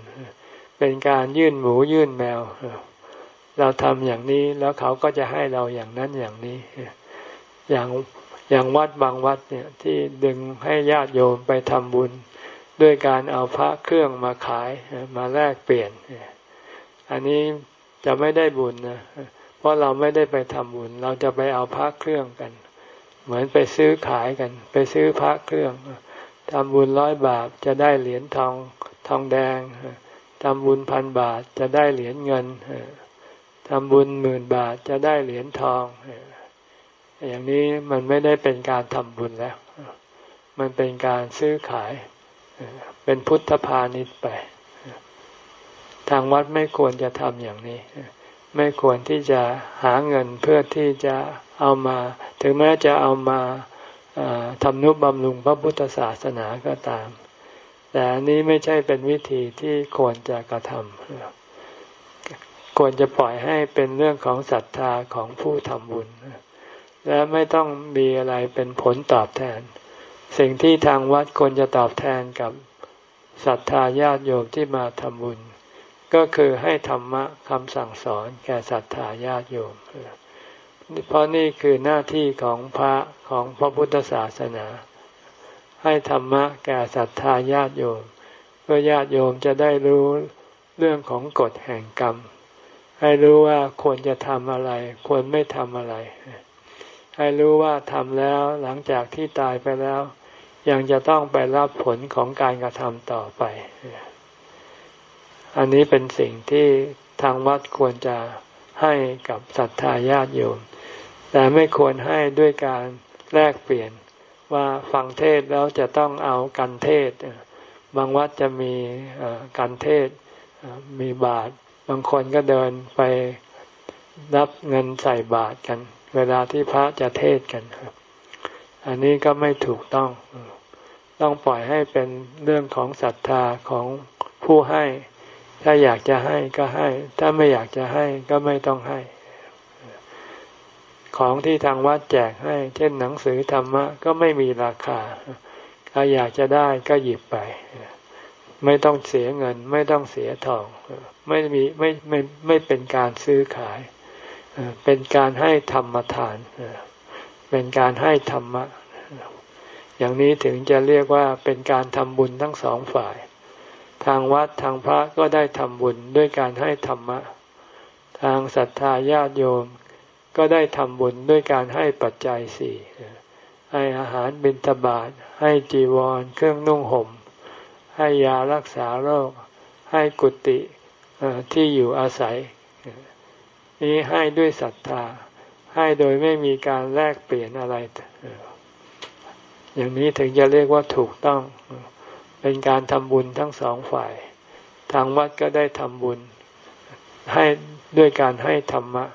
เป็นการยื่นหมูยื่นแมว เราทำอย่างนี้แล้วเขาก็จะให้เราอย่างนั้นอย่างนี้ อย่างอย่างวัดบางวัดเนี่ยที่ดึงให้ญาติโยมไปทำบุญ ด้วยการเอาพระเครื่องมาขายมาแลกเปลี่ยน อันนี้ จะไม่ได้บุญนะเพราะเราไม่ได้ไปทำบุญ เราจะไปเอาพระเครื่องกัน เหมือนไปซื้อขายกัน ไปซื้อพระเครื่องทำบุญร้อยบาทจะได้เหรียญทองทองแดงทำบุญพันบาทจะได้เหรียญเงินทำบุญหมื่นบาทจะได้เหรียญทอง อย่างนี้มันไม่ได้เป็นการทำบุญแล้ว มันเป็นการซื้อขาย เป็นพุทธพาณิชย์ไป ทางวัดไม่ควรจะทำอย่างนี้ ไม่ควรที่จะหาเงินเพื่อที่จะเอามา ถึงแม้จะเอามาทำนุบำรุงพระพุทธศาสนาก็ตาม แต่อันนี้ไม่ใช่เป็นวิธีที่ควรจะกระทำควรจะปล่อยให้เป็นเรื่องของศรัทธาของผู้ทำบุญ และไม่ต้องมีอะไรเป็นผลตอบแทน สิ่งที่ทางวัดควรจะตอบแทนกับศรัทธาญาติโยมที่มาทำบุญ ก็คือให้ธรรมะคำสั่งสอนแก่ศรัทธาญาติโยมเพราะนี่คือหน้าที่ของพระของพระพุทธศาสนา ให้ธรรมะแก่ศรัทธาญาติโยม เพื่อญาติโยมจะได้รู้เรื่องของกฎแห่งกรรม ให้รู้ว่าควรจะทำอะไร ควรไม่ทำอะไร ให้รู้ว่าทำแล้วหลังจากที่ตายไปแล้ว ยังจะต้องไปรับผลของการกระทำต่อไป อันนี้เป็นสิ่งที่ทางวัดควรจะให้กับศรัทธาญาติโยม แต่ไม่ควรให้ด้วยการแลกเปลี่ยนว่าฟังเทศแล้วจะต้องเอากันเทศ บางวัดจะมีกันเทศมีบาท บางคนก็เดินไปรับเงินใส่บาทกัน เวลาที่พระจะเทศกัน อันนี้ก็ไม่ถูกต้อง ต้องปล่อยให้เป็นเรื่องของศรัทธาของผู้ให้ ถ้าอยากจะให้ก็ให้ ถ้าไม่อยากจะให้ก็ไม่ต้องให้ ของที่ทางวัดแจกให้ เช่นหนังสือธรรมะก็ไม่มีราคาถ้าอยากจะได้ก็หยิบไป ไม่ต้องเสียเงิน ไม่ต้องเสียทอง ไม่มีไม่ไม่ไม่เป็นการซื้อขาย เป็นการให้ธรรมทาน เป็นการให้ธรรมะ อย่างนี้ถึงจะเรียกว่าเป็นการทำบุญทั้งสองฝ่าย ทางวัดทางพระก็ได้ทำบุญด้วยการให้ธรรมะ ทางศรัทธาญาติโยม ก็ได้ทำบุญด้วยการให้ปัจจัยสี่ให้อาหารบิณฑบาตให้จีวรเครื่องนุ่งห่ม ให้ยารักษาโรค ให้กุฏิที่อยู่อาศัย นี้ให้ด้วยศรัทธา ให้โดยไม่มีการแลกเปลี่ยนอะไร อย่างนี้ถึงจะเรียกว่าถูกต้อง เป็นการทำบุญทั้งสองฝ่าย ทางวัดก็ได้ทำบุญ ให้ด้วยการให้ธรรมะ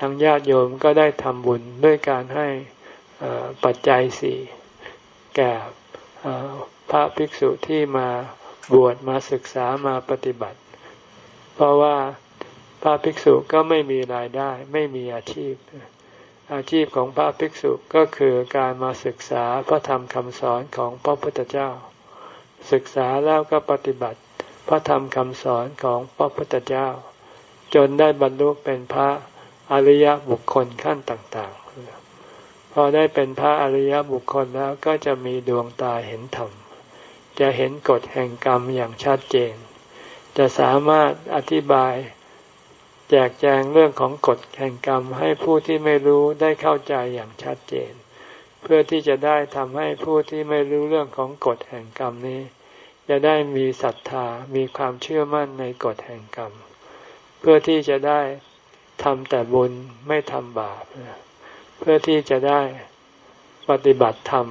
ทางญาติโยมก็ได้ทำบุญด้วยการให้ปัจจัยสี่แก่พระภิกษุที่มาบวชมาศึกษามาปฏิบัติ เพราะว่าพระภิกษุก็ไม่มีรายได้ไม่มีอาชีพ อาชีพของพระภิกษุก็คือการมาศึกษาพระธรรมคำสอนของพระพุทธเจ้า ศึกษาแล้วก็ปฏิบัติ พระธรรมคำสอนของพระพุทธเจ้า จนได้บรรลุเป็นพระอริยบุคคลขั้นต่างๆพพอได้เป็นพระอริยบุคคลแล้วก็จะมีดวงตาเห็นธรรม จะเห็นกฎแห่งกรรมอย่างชัดเจน จะสามารถอธิบายแจกแจงเรื่องของกฎแห่งกรรมให้ผู้ที่ไม่รู้ได้เข้าใจอย่างชัดเจน เพื่อที่จะได้ทำให้ผู้ที่ไม่รู้เรื่องของกฎแห่งกรรมนี้ จะได้มีศรัทธามีความเชื่อมั่นในกฎแห่งกรรม เพื่อที่จะได้ทำแต่บุญไม่ทำบาปเพื่อที่จะได้ปฏิบัติธรรม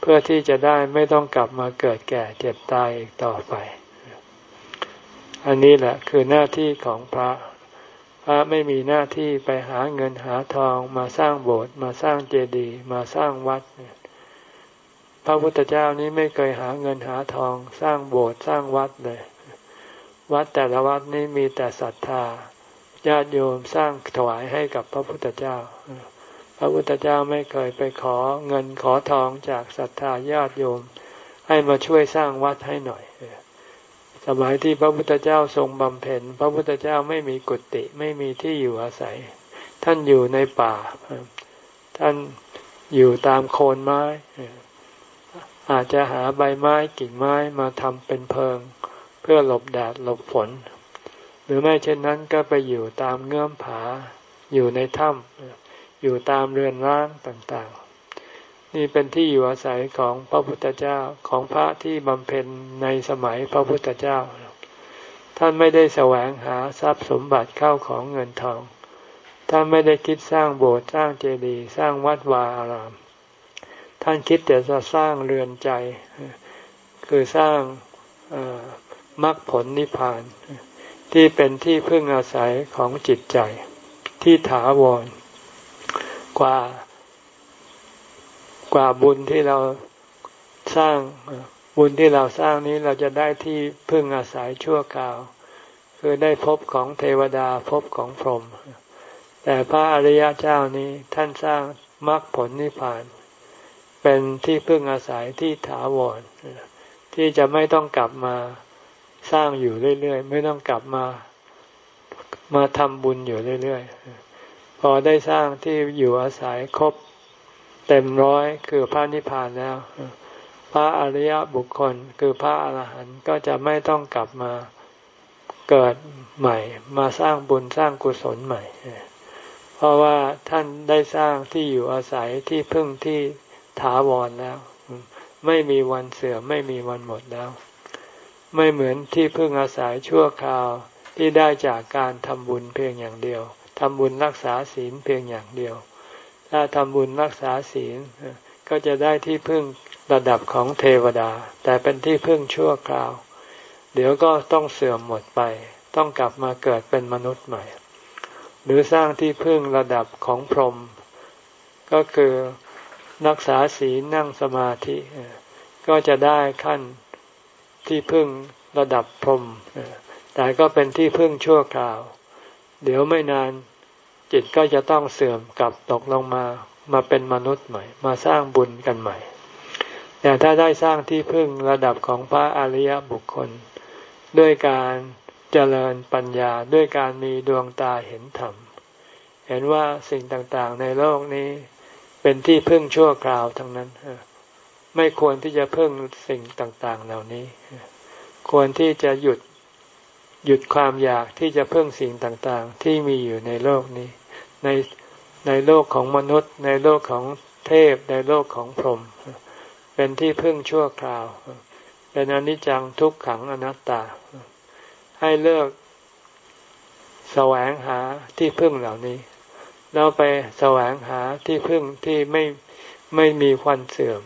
เพื่อที่จะได้ไม่ต้องกลับมาเกิดแก่เจ็บตายอีกต่อไป อันนี้แหละคือหน้าที่ของพระ พระไม่มีหน้าที่ไปหาเงินหาทองมาสร้างโบสถ์มาสร้างเจดีย์มาสร้างวัด พระพุทธเจ้านี้ไม่เคยหาเงินหาทอง สร้างโบสถ์สร้างวัดเลย วัดแต่ละวัดนี้มีแต่ศรัทธาญาติโยมสร้างถวายให้กับพระพุทธเจ้า พระพุทธเจ้าไม่เคยไปขอเงินขอทองจากศรัทธาญาติโยม ให้มาช่วยสร้างวัดให้หน่อย สมัยที่พระพุทธเจ้าทรงบำเพ็ญ พระพุทธเจ้าไม่มีกุฏิไม่มีที่อยู่อาศัย ท่านอยู่ในป่า ท่านอยู่ตามโคนไม้ อาจจะหาใบไม้กิ่งไม้มาทำเป็นเพิง เพื่อหลบแดดหลบฝน หรือไม่เช่นนั้นก็ไปอยู่ตามเงื่อมผา อยู่ในถ้ำอยู่ตามเรือนร้างต่าง นี่เป็นที่อยู่อาศัยของพระพุทธเจ้าของพระที่บำเพ็ญในสมัยพระพุทธเจ้า ท่านไม่ได้แสวงหาทรัพย์สมบัติเข้าของเงินทอง ท่านไม่ได้คิดสร้างโบสถ์สร้างเจดีย์สร้างวัดวาอาราม ท่านคิดแต่จะสร้างเรือนใจ คือสร้างมรรคผลนิพพาน ที่เป็นที่พึ่งอาศัยของจิตใจที่ถาวรกว่า กว่าบุญที่เราสร้างบุญที่เราสร้างนี้เราจะได้ที่พึ่งอาศัยชั่วคราว คือได้พบของเทวดาพบของพรหมแต่พระอริยเจ้านี้ท่านสร้างมรรคผลนิพพาน เป็นที่พึ่งอาศัยที่ถาวรที่จะไม่ต้องกลับมาสร้างอยู่เรื่อยๆ ไม่ต้องกลับมามาทำบุญอยู่เรื่อยๆ พอได้สร้างที่อยู่อาศัยครบ เต็มร้อยคือพระนิพพานแล้ว พระอริยบุคคลคือพระอรหันต์ก็จะไม่ต้องกลับมาเกิดใหม่ มาสร้างบุญสร้างกุศลใหม่ เพราะว่าท่านได้สร้างที่อยู่อาศัยที่พึ่งที่ถาวรแล้ว ไม่มีวันเสื่อมไม่มีวันหมดแล้ว ไม่เหมือนที่พึ่งอาศัยชั่วคราวที่ได้จากการทำบุญเพียงอย่างเดียวทำบุญรักษาศีลเพียงอย่างเดียว ถ้าทำบุญรักษาศีลก็จะได้ที่พึ่งระดับของเทวดา แต่เป็นที่พึ่งชั่วคราว เดี๋ยวก็ต้องเสื่อมหมดไป ต้องกลับมาเกิดเป็นมนุษย์ใหม่ หรือสร้างที่พึ่งระดับของพรหมก็คือรักษาศีลนั่งสมาธิก็จะได้ขั้นที่พึ่งระดับพรหมแต่ก็เป็นที่พึ่งชั่วคราว เดี๋ยวไม่นาน จิตก็จะต้องเสื่อมกลับตกลงมามาเป็นมนุษย์ใหม่ มาสร้างบุญกันใหม่ แต่ถ้าได้สร้างที่พึ่งระดับของพระอริยบุคคล ด้วยการเจริญปัญญาด้วยการมีดวงตาเห็นธรรม เห็นว่าสิ่งต่างๆในโลกนี้เป็นที่พึ่งชั่วคราวทั้งนั้น ไม่ควรที่จะพึ่งสิ่งต่างๆเหล่านี้ ควรที่จะหยุดหยุดความอยากที่จะพึ่งสิ่งต่างๆ ที่มีอยู่ในโลกนี้ ในในโลกของมนุษย์ ในโลกของเทพ ในโลกของพรหมเป็นที่พึ่งชั่วคราว เป็นอนิจจังทุกขังอนัตตา ให้เลิกแสวงหาที่พึ่งเหล่านี้ แล้วไปแสวงหาที่พึ่งที่ไม่ไม่มีควันเสื่อม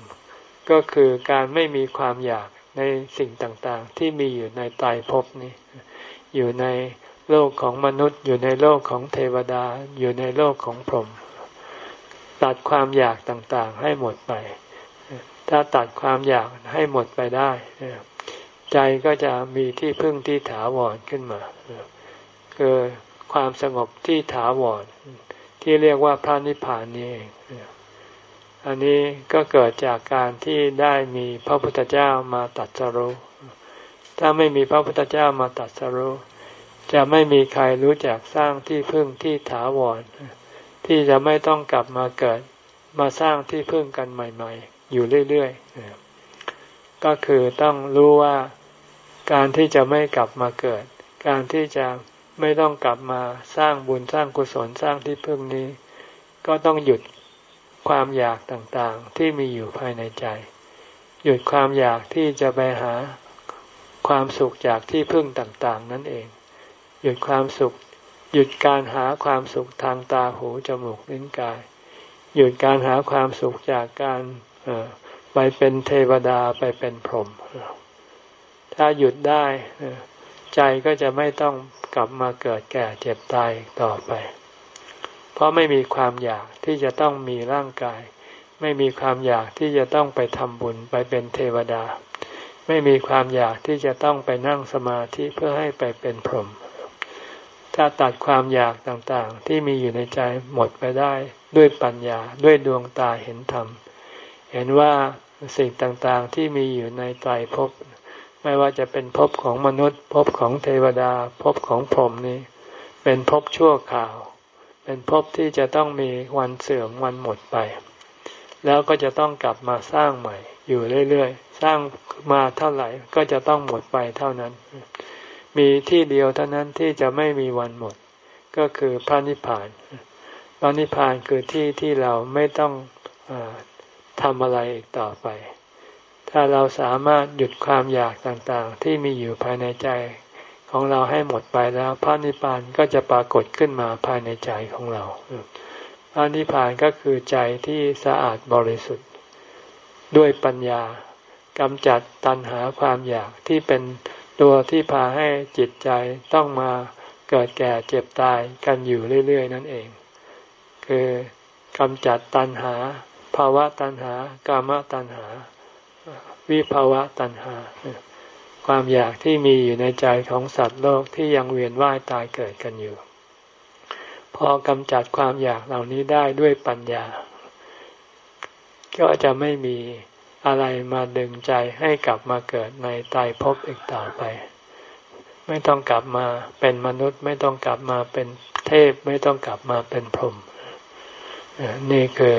ก็คือการไม่มีความอยากในสิ่งต่างๆ ที่มีอยู่ในตายภพนี้ อยู่ใน โลกของมนุษย์อยู่ในโลกของเทวดาอยู่ในโลกของพรหมตัดความอยากต่างๆ ให้หมดไป ถ้าตัดความอยากให้หมดไปได้ ใจก็จะมีที่พึ่งที่ถาวรขึ้นมาคือความสงบที่ถาวรที่เรียกว่าพระนิพพานนี่เองอันนี้ก็เกิดจากการที่ได้มีพระพุทธเจ้ามาตัดสรุถ้าไม่มีพระพุทธเจ้ามาตัดสรุ จะไม่มีใครรู้จักสร้างที่พึ่งที่ถาวร ที่จะไม่ต้องกลับมาเกิดมาสร้างที่พึ่งกันใหม่ ๆ อยู่เรื่อยๆก็คือต้องรู้ว่าการที่จะไม่กลับมาเกิด การที่จะไม่ต้องกลับมาสร้างบุญสร้างกุศลสร้างที่พึ่งนี้ ก็ต้องหยุดความอยากต่างๆ ที่มีอยู่ภายในใจ หยุดความอยากที่จะไปหาความสุขจากที่พึ่งต่างๆ นั่นเอง หยุดความสุข หยุดการหาความสุขทางตาหูจมูกลิ้นกาย หยุดการหาความสุขจากการไปเป็นเทวดาไปเป็นพรหมถ้าหยุดได้ใจก็จะไม่ต้องกลับมาเกิดแก่เจ็บตายต่อไป เพราะไม่มีความอยากที่จะต้องมีร่างกาย ไม่มีความอยากที่จะต้องไปทำบุญไปเป็นเทวดา ไม่มีความอยากที่จะต้องไปนั่งสมาธิเพื่อให้ไปเป็นพรหม ถ้าตัดความอยากต่างๆ ที่มีอยู่ในใจหมดไปได้ด้วยปัญญาด้วยดวงตาเห็นธรรม เห็นว่าสิ่งต่างๆที่มีอยู่ในใจภพไม่ว่าจะเป็นภพของมนุษย์ภพของเทวดาภพของพรหมนี้ เป็นภพชั่วข่าว เป็นภพที่จะต้องมีวันเสื่อมวันหมดไป แล้วก็จะต้องกลับมาสร้างใหม่ อยู่เรื่อยๆ สร้างมาเท่าไหร่ก็จะต้องหมดไปเท่านั้น มีที่เดียวเท่านั้นที่จะไม่มีวันหมด ก็คือพระนิพพาน พระนิพพานคือที่ที่เราไม่ต้องอทำอะไรอีกต่อไป ถ้าเราสามารถหยุดความอยากต่างๆ ที่มีอยู่ภายในใจของเราให้หมดไปแล้ว พระนิพพานก็จะปรากฏขึ้นมาภายในใจของเรา พระนิพพานก็คือใจที่สะอาดบริสุทธิ์ ด้วยปัญญากำจัดตัณหาความอยากที่เป็น ตัวที่พาให้จิตใจต้องมาเกิดแก่เจ็บตายกันอยู่เรื่อย ๆ นั่นเอง คือกำจัดตัณหา ภาวะตัณหากามตัณหา วิภาวะตัณหา ความอยากที่มีอยู่ในใจของสัตว์โลกที่ยังเวียนว่ายตายเกิดกันอยู่ พอกำจัดความอยากเหล่านี้ได้ด้วยปัญญา ก็จะไม่มี อะไรมาดึงใจให้กลับมาเกิดในตายภพอีกต่อไป ไม่ต้องกลับมาเป็นมนุษย์ ไม่ต้องกลับมาเป็นเทพ ไม่ต้องกลับมาเป็นพรหมนี่คือ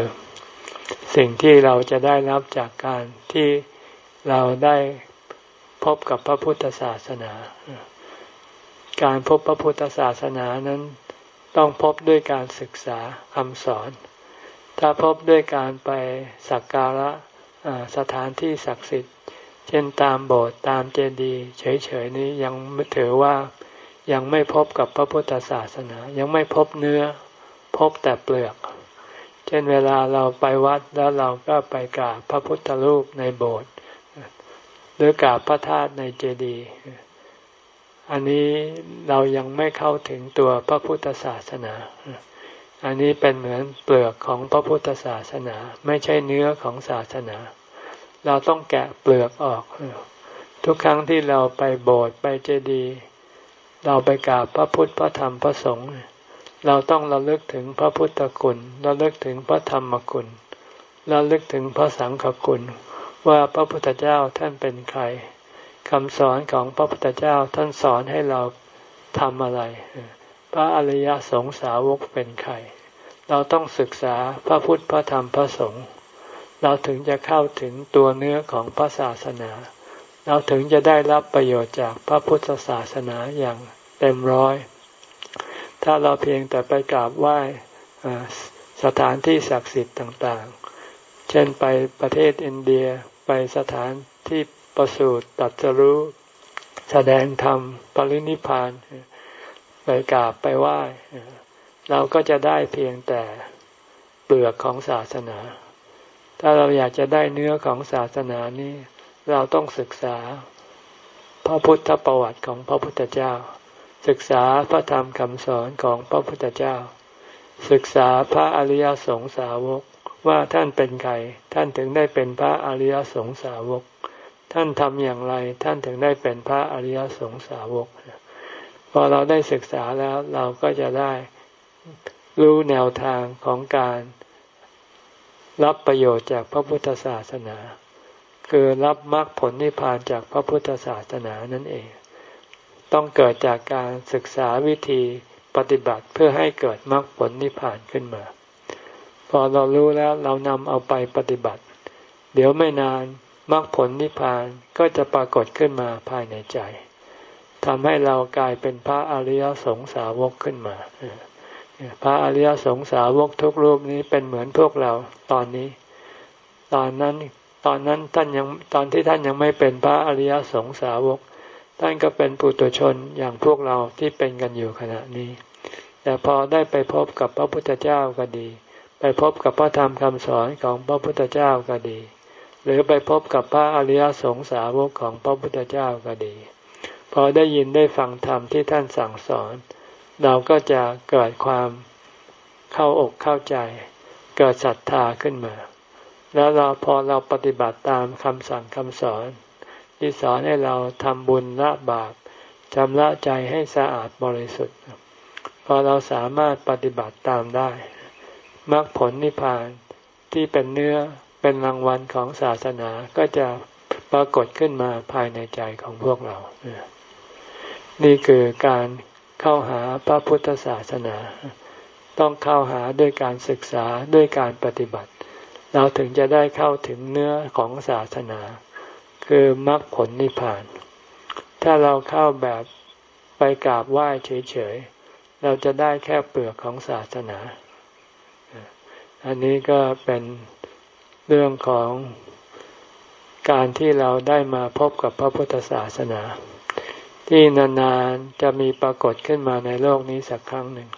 สิ่งที่เราจะได้รับจากการที่เราได้พบกับพระพุทธศาสนา การพบพระพุทธศาสนานั้นต้องพบด้วยการศึกษาคำสอน ถ้าพบด้วยการไปสักการะ สถานที่ศักดิ์สิทธิ์ เช่นตามโบสถ์ตามเจดีย์เฉยๆนี้ยังถือว่ายังไม่พบกับพระพุทธศาสนา ยังไม่พบเนื้อพบแต่เปลือก เช่นเวลาเราไปวัดแล้วเราก็ไปกราบพระพุทธรูปในโบสถ์หรือกราบพระธาตุในเจดีย์อันนี้เรายังไม่เข้าถึงตัวพระพุทธศาสนา อันนี้เป็นเหมือนเปลือกของพระพุทธศาสนา ไม่ใช่เนื้อของศาสนา เราต้องแกะเปลือกออก ทุกครั้งที่เราไปโบสถ์ไปเจดีย์เราไปกราบพระพุทธพระธรรมพระสงฆ์เราต้องระลึกถึงพระพุทธคุณระลึกถึงพระธรรมคุณระลึกถึงพระสังฆคุณว่าพระพุทธเจ้าท่านเป็นใครคำสอนของพระพุทธเจ้าท่านสอนให้เราทำอะไร พระอริยสงสาวกเป็นใคร เราต้องศึกษาพระพุทธพระธรรมพระสงฆ์เราถึงจะเข้าถึงตัวเนื้อของพระศาสนา เราถึงจะได้รับประโยชน์จากพระพุทธศาสนาอย่างเต็มร้อย ถ้าเราเพียงแต่ไปกราบไหว้สถานที่ศักดิ์สิทธิ์ต่างๆ เช่นไปประเทศอินเดียไปสถานที่ประสูติตัดสรู้แสดงธรรมปรินิพาน ไปกราบไปไหว้เราก็จะได้เพียงแต่เปลือกของศาสนา ถ้าเราอยากจะได้เนื้อของศาสนานี้ เราต้องศึกษา พระพุทธประวัติของพระพุทธเจ้า ศึกษาพระธรรมคำสอนของพระพุทธเจ้า ศึกษาพระอริยสงสาวกว่าท่านเป็นใคร ท่านถึงได้เป็นพระอริยสงสาวก ท่านทำอย่างไร ท่านถึงได้เป็นพระอริยสงสาวก พอเราได้ศึกษาแล้วเราก็จะได้รู้แนวทางของการรับประโยชน์จากพระพุทธศาสนา คือรับมรรคผลนิพพานจากพระพุทธศาสนานั่นเอง ต้องเกิดจากการศึกษาวิธีปฏิบัติเพื่อให้เกิดมรรคผลนิพพานขึ้นมา พอเรารู้แล้วเรานำเอาไปปฏิบัติ เดี๋ยวไม่นานมรรคผลนิพพานก็จะปรากฏขึ้นมาภายในใจ ทำให้เรากลายเป็นพระอริยสงสาวกขึ้นมา พระอริยสงสาวกทุกรูปนี้เป็นเหมือนพวกเราตอนนี้ ตอนนั้นตอนนั้นท่านยังตอนที่ท่านยังไม่เป็นพระอริยสงสาวก ท่านก็เป็นปุถุชนอย่างพวกเราที่เป็นกันอยู่ขณะนี้ แต่พอได้ไปพบกับพระพุทธเจ้าก็ดี ไปพบกับพระธรรมคำสอนของพระพุทธเจ้าก็ดี หรือไปพบกับพระอริยสงสาวกของพระพุทธเจ้าก็ดี อได้ยินได้ฟังธรรมที่ท่านสั่งสอน เราก็จะเกิดความเข้าอกเข้าใจ เกิดศรัทธาขึ้นมา แล้วเราพอเราปฏิบัติตามคำสั่งคำสอน ที่สอนให้เราทำบุญละบาปชำระใจให้สะอาดบริสุทธิ์ พอเราสามารถปฏิบัติตามได้มรรคผลนิพพานที่เป็นเนื้อเป็นรางวัลของศาสนาก็จะปรากฏขึ้นมาภายในใจของพวกเรา นี่คือการเข้าหาพระพุทธศาสนา ต้องเข้าหาด้วยการศึกษาด้วยการปฏิบัติ เราถึงจะได้เข้าถึงเนื้อของศาสนา คือมรรคผลนิพพาน ถ้าเราเข้าแบบไปกราบไหว้เฉยๆ เราจะได้แค่เปลือกของศาสนา อันนี้ก็เป็นเรื่องของการที่เราได้มาพบกับพระพุทธศาสนา ที่นานๆจะมีปรากฏขึ้นมาในโลกนี้สักครั้งหนึ่ง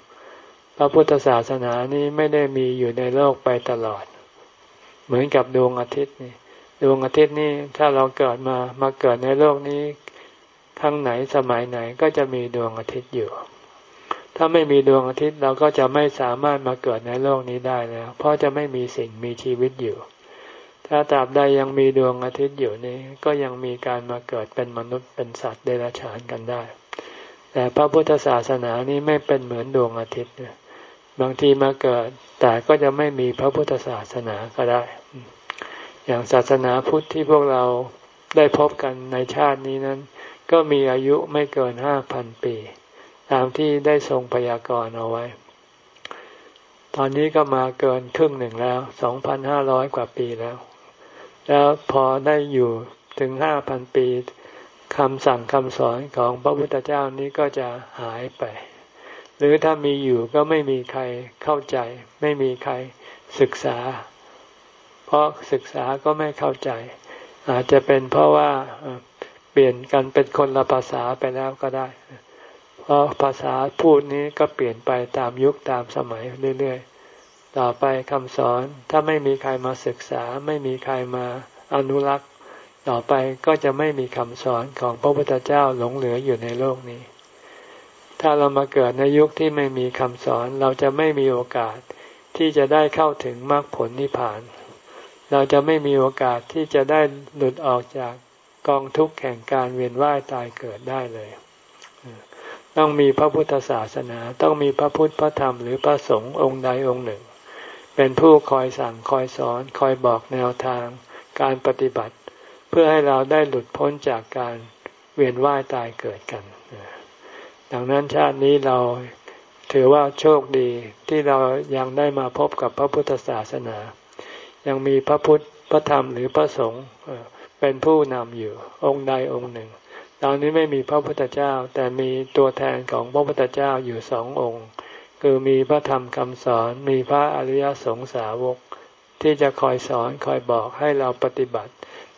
พระพุทธศาสนานี้ไม่ได้มีอยู่ในโลกไปตลอด เหมือนกับดวงอาทิตย์นี่ดวงอาทิตย์นี่ถ้าเราเกิดมามาเกิดในโลกนี้ครั้งไหนสมัยไหนก็จะมีดวงอาทิตย์อยู่ ถ้าไม่มีดวงอาทิตย์เราก็จะไม่สามารถมาเกิดในโลกนี้ได้แล้ว เพราะจะไม่มีสิ่งมีชีวิตอยู่ ถ้าตราบใดยังมีดวงอาทิตย์อยู่นี้ ก็ยังมีการมาเกิดเป็นมนุษย์เป็นสัตว์เดรัจฉานกันได้ แต่พระพุทธศาสนานี้ไม่เป็นเหมือนดวงอาทิตย์บางทีมาเกิด แต่ก็จะไม่มีพระพุทธศาสนาก็ได้ อย่างศาสนาพุทธที่พวกเราได้พบกันในชาตินี้นั้น ก็มีอายุไม่เกินห้าพันปี ตามที่ได้ทรงพยากรณ์เอาไว้ ตอนนี้ก็มาเกินครึ่งหนึ่งแล้วสองพันห้าร้อยกว่าปีแล้ว แล้วพอได้อยู่ถึงห้าพันปีคำสั่งคำสอนของพระพุทธเจ้านี้ก็จะหายไป หรือถ้ามีอยู่ก็ไม่มีใครเข้าใจ ไม่มีใครศึกษา เพราะศึกษาก็ไม่เข้าใจ อาจจะเป็นเพราะว่าเปลี่ยนกันเป็นคนละภาษาไปแล้วก็ได้ เพราะภาษาพูดนี้ก็เปลี่ยนไปตามยุคตามสมัยเรื่อยๆ ต่อไปคำสอนถ้าไม่มีใครมาศึกษา ไม่มีใครมาอนุรักษ์ ต่อไปก็จะไม่มีคำสอนของพระพุทธเจ้าหลงเหลืออยู่ในโลกนี้ ถ้าเรามาเกิดในยุคที่ไม่มีคำสอนเราจะไม่มีโอกาสที่จะได้เข้าถึงมรรคผลนิพพาน เราจะไม่มีโอกาสที่จะได้หลุดออกจากกองทุกข์แห่งการเวียนว่ายตายเกิดได้เลย ต้องมีพระพุทธศาสนา ต้องมีพระพุทธพระธรรมหรือพระสงฆ์องค์ใดองค์หนึ่ง เป็นผู้คอยสั่งคอยสอนคอยบอกแนวทาง การปฏิบัติ เพื่อให้เราได้หลุดพ้นจากการเวียนว่ายตายเกิดกัน ดังนั้นชาตินี้เราถือว่าโชคดีที่เรายังได้มาพบกับพระพุทธศาสนา ยังมีพระพุทธพระธรรมหรือพระสงฆ์เป็นผู้นำอยู่องค์ใดองค์หนึ่ง ตอนนี้ไม่มีพระพุทธเจ้าแต่มีตัวแทนของพระพุทธเจ้าอยู่สององค์ คือมีพระธรรมคำสอนมีพระอริยสงสาวก ที่จะคอยสอนคอยบอกให้เราปฏิบัติ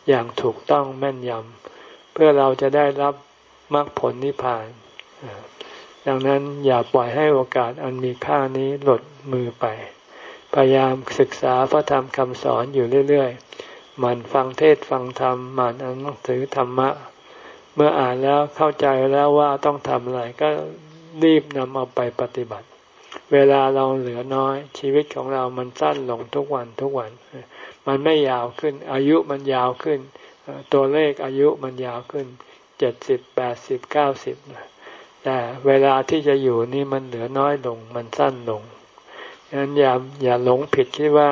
อย่างถูกต้องแม่นยำเพื่อเราจะได้รับมรรคผลนิพพาน ดังนั้นอย่าปล่อยให้โอกาสอันมีค่านี้หลุดมือไป พยายามศึกษาพระธรรมคำสอนอยู่เรื่อยๆมันฟังเทศฟังธรรมมันอ่านหนังสือธรรมะ เมื่ออ่านแล้วเข้าใจแล้วว่าต้องทำอะไรก็รีบนำเอาไปปฏิบัติ เวลาเราเหลือน้อย ชีวิตของเรามันสั้นลงทุกวันทุกวัน มันไม่ยาวขึ้น อายุมันยาวขึ้น ตัวเลขอายุมันยาวขึ้นเจ็ดสิบแปดสิบเก้าสิบแต่เวลาที่จะอยู่นี่มันเหลือน้อยลง มันสั้นลงฉะนั้นอย่าอย่าหลงผิดคิดว่า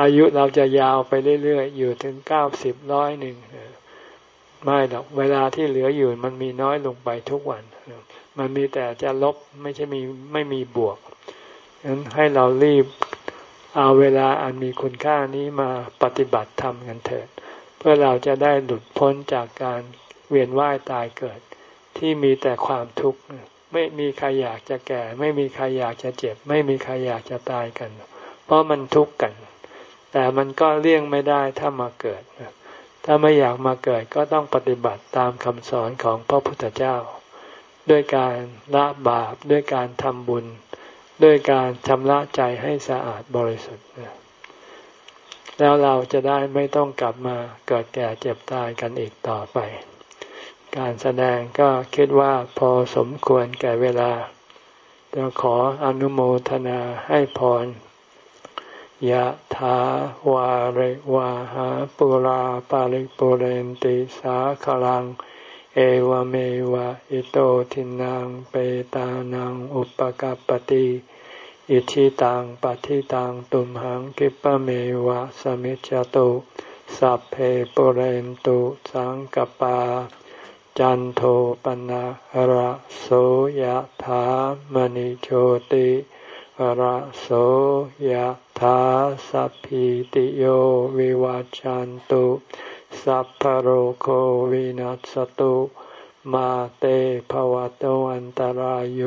อายุเราจะยาวไปเรื่อยๆ อยู่ถึงเก้าสิบร้อยหนึ่งไม่หรอกเวลาที่เหลืออยู่มันมีน้อยลงไปทุกวัน มันมีแต่จะลบไม่ใช่มีไม่มีบวกฉะนั้นให้เรารีบเอาเวลาอันมีคุณค่านี้มาปฏิบัติธรรมกันเถิด เพื่อเราจะได้หลุดพ้นจากการเวียนว่ายตายเกิด ที่มีแต่ความทุกข์ไม่มีใครอยากจะแก่ ไม่มีใครอยากจะเจ็บ ไม่มีใครอยากจะตายกัน เพราะมันทุกข์กัน แต่มันก็เลี่ยงไม่ได้ถ้ามาเกิด ถ้าไม่อยากมาเกิดก็ต้องปฏิบัติตามคำสอนของพระพุทธเจ้า ด้วยการละบาปด้วยการทำบุญ ด้วยการชำระใจให้สะอาดบริสุทธิ์แล้วเราจะได้ไม่ต้องกลับมาเกิดแก่เจ็บตายกันอีกต่อไป การแสดงก็คิดว่าพอสมควรแก่เวลาจะขออนุโมทนาให้พรยะถาวาริวาหาปุราปาริปุเรนติสาคลัง เอวเมวะอิโตทินังเปตานังอุปกัปติอิชิตังปฏิตังตุมหังกิปะเมวะสมิจจตุสัพเพปุเรนตุสังกปา จันโทปนะระโสยะถามณิโชติระโสยถาสัพพิติโยวิวัจจันตุ สัพพโรโควินัสตุมาเตภวะตวันตารโย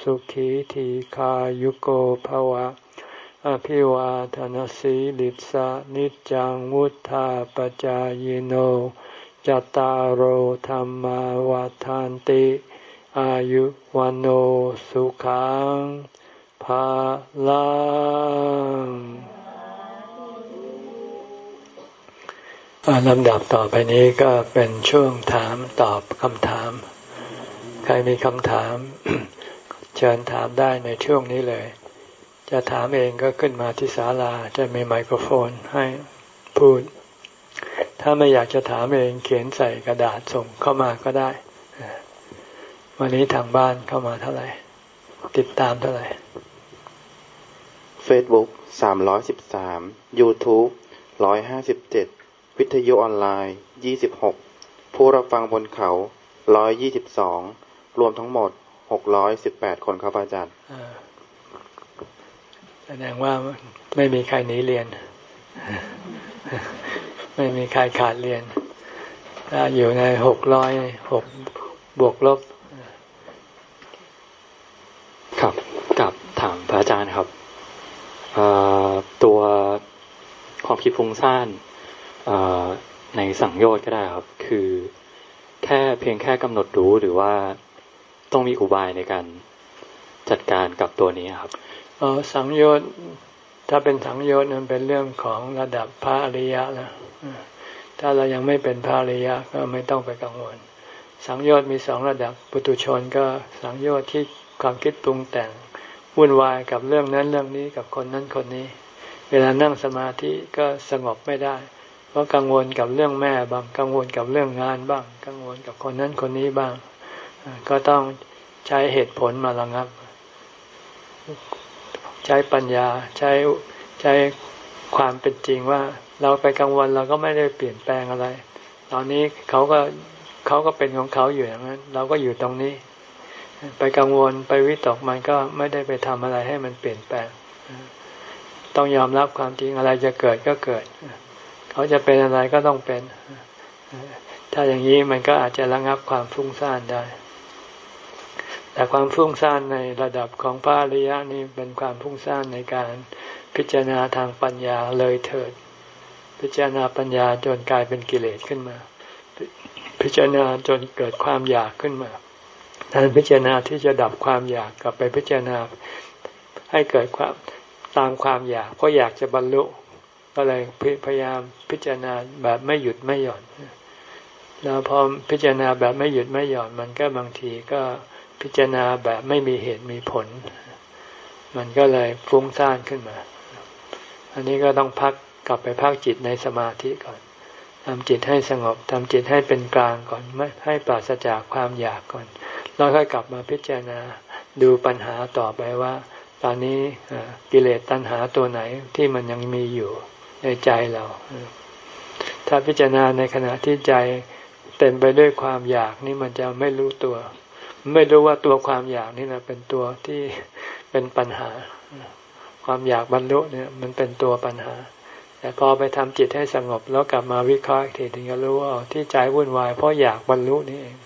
สุขีทีขายุโกภวะ อภิวาทนสีลิสานิจังวุธาปจายโนจตารโหธรรมวาทานติ อายุวันโอสุขังภาลัง ลำดับต่อไปนี้ก็เป็นช่วงถามตอบคำถาม ใครมีคำถาม เชิญถามได้ในช่วงนี้เลย จะถามเองก็ขึ้นมาที่ศาลาจะมีไมโครโฟนให้พูด ถ้าไม่อยากจะถามเองเขียนใส่กระดาษส่งเข้ามาก็ได้ วันนี้ทางบ้านเข้ามาเท่าไหร่ ติดตามเท่าไหร่ Facebook สามร้อยสิบสาม YouTube ร้อยห้าสิบเจ็ด วิทยุออนไลน์ยี่สิบหกผู้รับฟังบนเขาร้อยยี่สิบสองรวมทั้งหมดหกร้อยสิบแปดคนครับอาจารย์แสดงว่าไม่มีใครหนีเรียน ไม่มีใครขาดเรียนถ้าอยู่ในหกร้อยหกบวกลบ ครับกับถามพระอาจารย์ครับตัวความคิดฟุ้งซ่าน ในสังโยชน์ก็ได้ครับ คือแค่เพียงแค่กำหนดรู้หรือว่าต้องมีอุบายในการจัดการกับตัวนี้ครับออสังโยชน์ถ้าเป็นสังโยชน์นั้นเป็นเรื่องของระดับพระอริยะแล้วถ้าเรายังไม่เป็นพระอริยะก็ไม่ต้องไปกังวล สังโยชน์มีสองระดับปุตุชนก็สังโยชน์ที่ความคิดปรุงแต่งวุ่นวายกับเรื่องนั้นเรื่องนี้กับคนนั้นคนนี้ เวลานั่งสมาธิก็สงบไม่ได้ เพราะกังวลกับเรื่องแม่บ้างกังวลกับเรื่องงานบ้าง กังวลกับคนนั้นคนนี้บ้าง ก็ต้องใช้เหตุผลมาระงับ ใช้ปัญญาใช้ใช้ความเป็นจริงว่า เราไปกังวลเราก็ไม่ได้เปลี่ยนแปลงอะไร ตอนนี้เขาก็เขาก็เป็นของเขาอยู่อย่างนั้น เราก็อยู่ตรงนี้ ไปกังวลไปวิตกมันก็ไม่ได้ไปทำอะไรให้มันเปลี่ยนแปลง ต้องยอมรับความจริงอะไรจะเกิดก็เกิด เขาจะเป็นอะไรก็ต้องเป็น ถ้าอย่างนี้มันก็อาจจะระงับความฟุ้งซ่านได้ แต่ความฟุ้งซ่านในระดับของพระอริยะนี่เป็นความฟุ้งซ่านในการพิจารณาทางปัญญาเลยเถิด พิจารณาปัญญาจนกลายเป็นกิเลสขึ้นมา พิจารณาจนเกิดความอยากขึ้นมาแทนพิจารณาที่จะดับความอยากกลับไปพิจารณาให้เกิดความตามความอยากเพราะอยากจะบรรลุ ก็เลยพยายามพิจารณาแบบไม่หยุดไม่หย่อนแล้วพอพิจารณาแบบไม่หยุดไม่หย่อน มันก็บางทีก็พิจารณาแบบไม่มีเหตุมีผล มันก็เลยฟุ้งซ่านขึ้นมา อันนี้ก็ต้องพักกลับไปพักจิตในสมาธิก่อนทำจิตให้สงบทำจิตให้เป็นกลางก่อนไม่ให้ปราศจากความอยากก่อนแล้วค่อยกลับมาพิจารณาดูปัญหาต่อไปว่า ตอนนี้กิเลสตัณหาตัวไหนที่มันยังมีอยู่ ในใจเรา ถ้าพิจารณาในขณะที่ใจเต็มไปด้วยความอยากนี่มันจะไม่รู้ตัว ไม่รู้ว่าตัวความอยากนี่นะเป็นตัวที่เป็นปัญหา ความอยากบรรลุเนี่ย มันเป็นตัวปัญหา แต่พอไปทำจิตให้สงบแล้วกลับมาวิเคราะห์ทีถึงจะรู้ว่าที่ใจวุ่นวายเพราะอยากบรรลุนี่เอง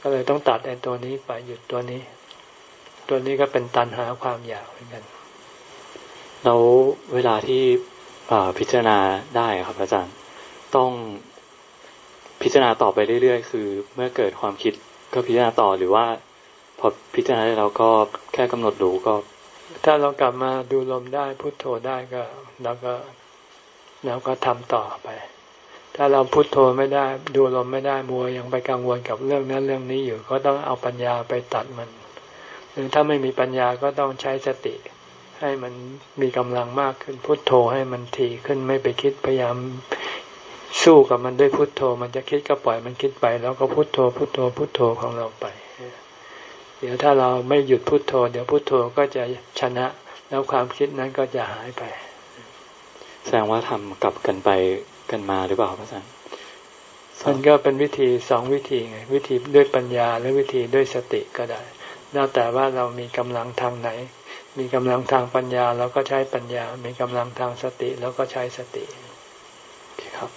ก็เลยต้องตัดไอ้ตัวนี้ไปหยุดตัวนี้ ตัวนี้ก็เป็นตันหาความอยากเหมือนกันแล้วเวลาที่ พิจารณาได้ครับอาจารย์ ต้องพิจารณาต่อไปเรื่อยๆ คือ เมื่อเกิดความคิดก็พิจารณาต่อหรือว่า พอพิจารณาได้เราก็แค่กำหนดดูก็ ถ้าเรากลับมาดูลมได้พุโทโธได้ก็เราก็เราก็ทำต่อไป ถ้าเราพุโทโธไม่ได้ ดูลมไม่ได้มัวยังไปกังวลกับเรื่องนั้นเรื่องนี้อยู่ ก็ต้องเอาปัญญาไปตัดมัน หรือถ้าไม่มีปัญญาก็ต้องใช้สติ ให้มันมีกำลังมากขึ้นพุโทโธให้มันทีขึ้นไม่ไปคิดพยายามสู้กับมันด้วยพุทโธ มันจะคิดก็ปล่อยมันคิดไป แล้วก็พุทโธ พุทโธ พุทโธของเราไป เดี๋ยวถ้าเราไม่หยุดพุทโธ เดี๋ยวพุทโธก็จะชนะ แล้วความคิดนั้นก็จะหายไป แสดงว่าทำกลับกันไปกันมาหรือเปล่าพระอาจารย์มันก็เป็นวิธีสองวิธีไงวิธีด้วยปัญญาและวิธีด้วยสติก็ได้แล้วแต่ว่าเรามีกำลังทางไหน มีกำลังทางปัญญาเราก็ใช้ปัญญา มีกำลังทางสติเราก็ใช้สติครับ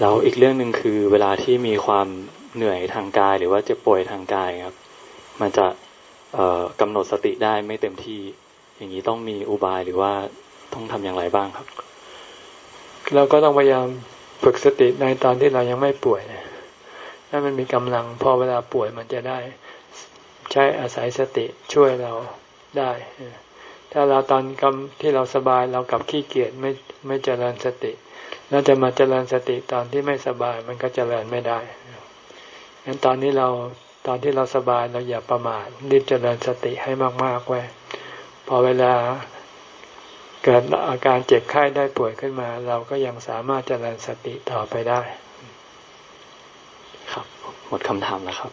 แล้วอีกเรื่องหนึ่งคือเวลาที่มีความเหนื่อยทางกาย หรือว่าเจ็บป่วยทางกายครับ มันจะกำหนดสติได้ไม่เต็มที่ อย่างนี้ต้องมีอุบายหรือว่าต้องทำอย่างไรบ้างครับ เราก็ต้องพยายามฝึกสติในตอนที่เรายังไม่ป่วยถ้ามันมีกำลังพอเวลาป่วยมันจะได้ ใช้อาศัยสติช่วยเราได้ ถ้าเราตอนกำที่เราสบายเรากับขี้เกียจไม่ไม่เจริญสติ แล้วจะมาเจริญสติตอนที่ไม่สบายมันก็เจริญไม่ได้งั้นตอนนี้เราตอนที่เราสบายเราอย่าประมาทรีบเจริญสติให้มากๆไว้ พอเวลาเกิดอาการเจ็บไข้ได้ป่วยขึ้นมา เราก็ยังสามารถเจริญสติต่อไปได้ ครับ หมดคำถามแล้วครับ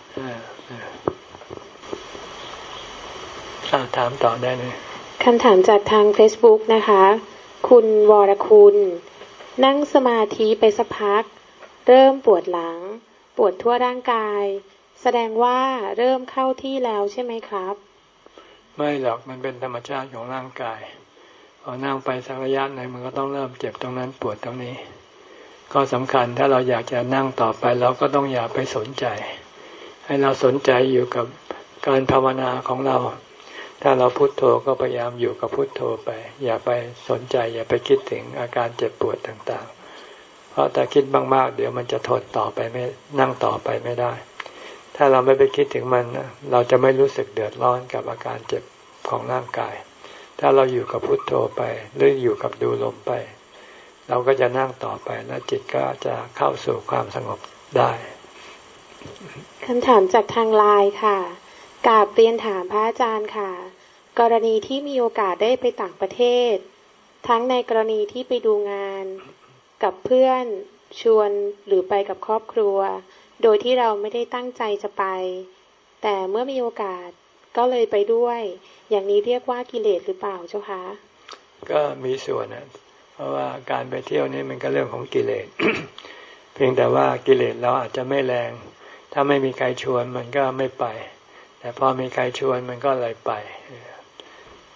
ถามต่อได้เลย คำถามจากทาง Facebook นะคะ คุณวรคุณ นั่งสมาธิไปสักพัก เริ่มปวดหลัง ปวดทั่วร่างกาย แสดงว่าเริ่มเข้าที่แล้วใช่ไหมครับ ไม่หรอกมันเป็นธรรมชาติของร่างกายพอนั่งไปสักระยะหนึ่งมันก็ต้องเริ่มเจ็บตรงนั้นปวดตรงนี้ ก็สำคัญถ้าเราอยากจะนั่งต่อไปเราก็ต้องอย่าไปสนใจ ให้เราสนใจอยู่กับการภาวนาของเรา ถ้าเราพุโทโธก็พยายามอยู่กับพุโทโธไป อย่าไปสนใจ อย่าไปคิดถึงอาการเจ็บปวดต่างๆ เพราะแต่คิดมากๆ เดี๋ยวมันจะทนต่อไปไม่นั่งต่อไปไม่ได้ ถ้าเราไม่ไปคิดถึงมันเราจะไม่รู้สึกเดือดร้อนกับอาการเจ็บของร่างกาย ถ้าเราอยู่กับพุโทโธไป หรืออยู่กับดูลมไป เราก็จะนั่งต่อไปแล้วจิตก็จะเข้าสู่ความสงบได้คำถามจากทางไลน์ค่ะ กาบเรียนถามพระอาจารย์ค่ะ กรณีที่มีโอกาสได้ไปต่างประเทศ ทั้งในกรณีที่ไปดูงาน กับเพื่อนชวนหรือไปกับครอบครัว โดยที่เราไม่ได้ตั้งใจจะไป แต่เมื่อมีโอกาสก็เลยไปด้วย อย่างนี้เรียกว่ากิเลสหรือเปล่าเจ้าคะก็มีส่วนนะเพราะว่าการไปเที่ยวนี่มันก็เรื่องของกิเลสเพียงแต่ว่ากิเลสเราอาจจะไม่แรง ถ้าไม่มีใครชวนมันก็ไม่ไป แต่พอมีใครชวนมันก็เลยไป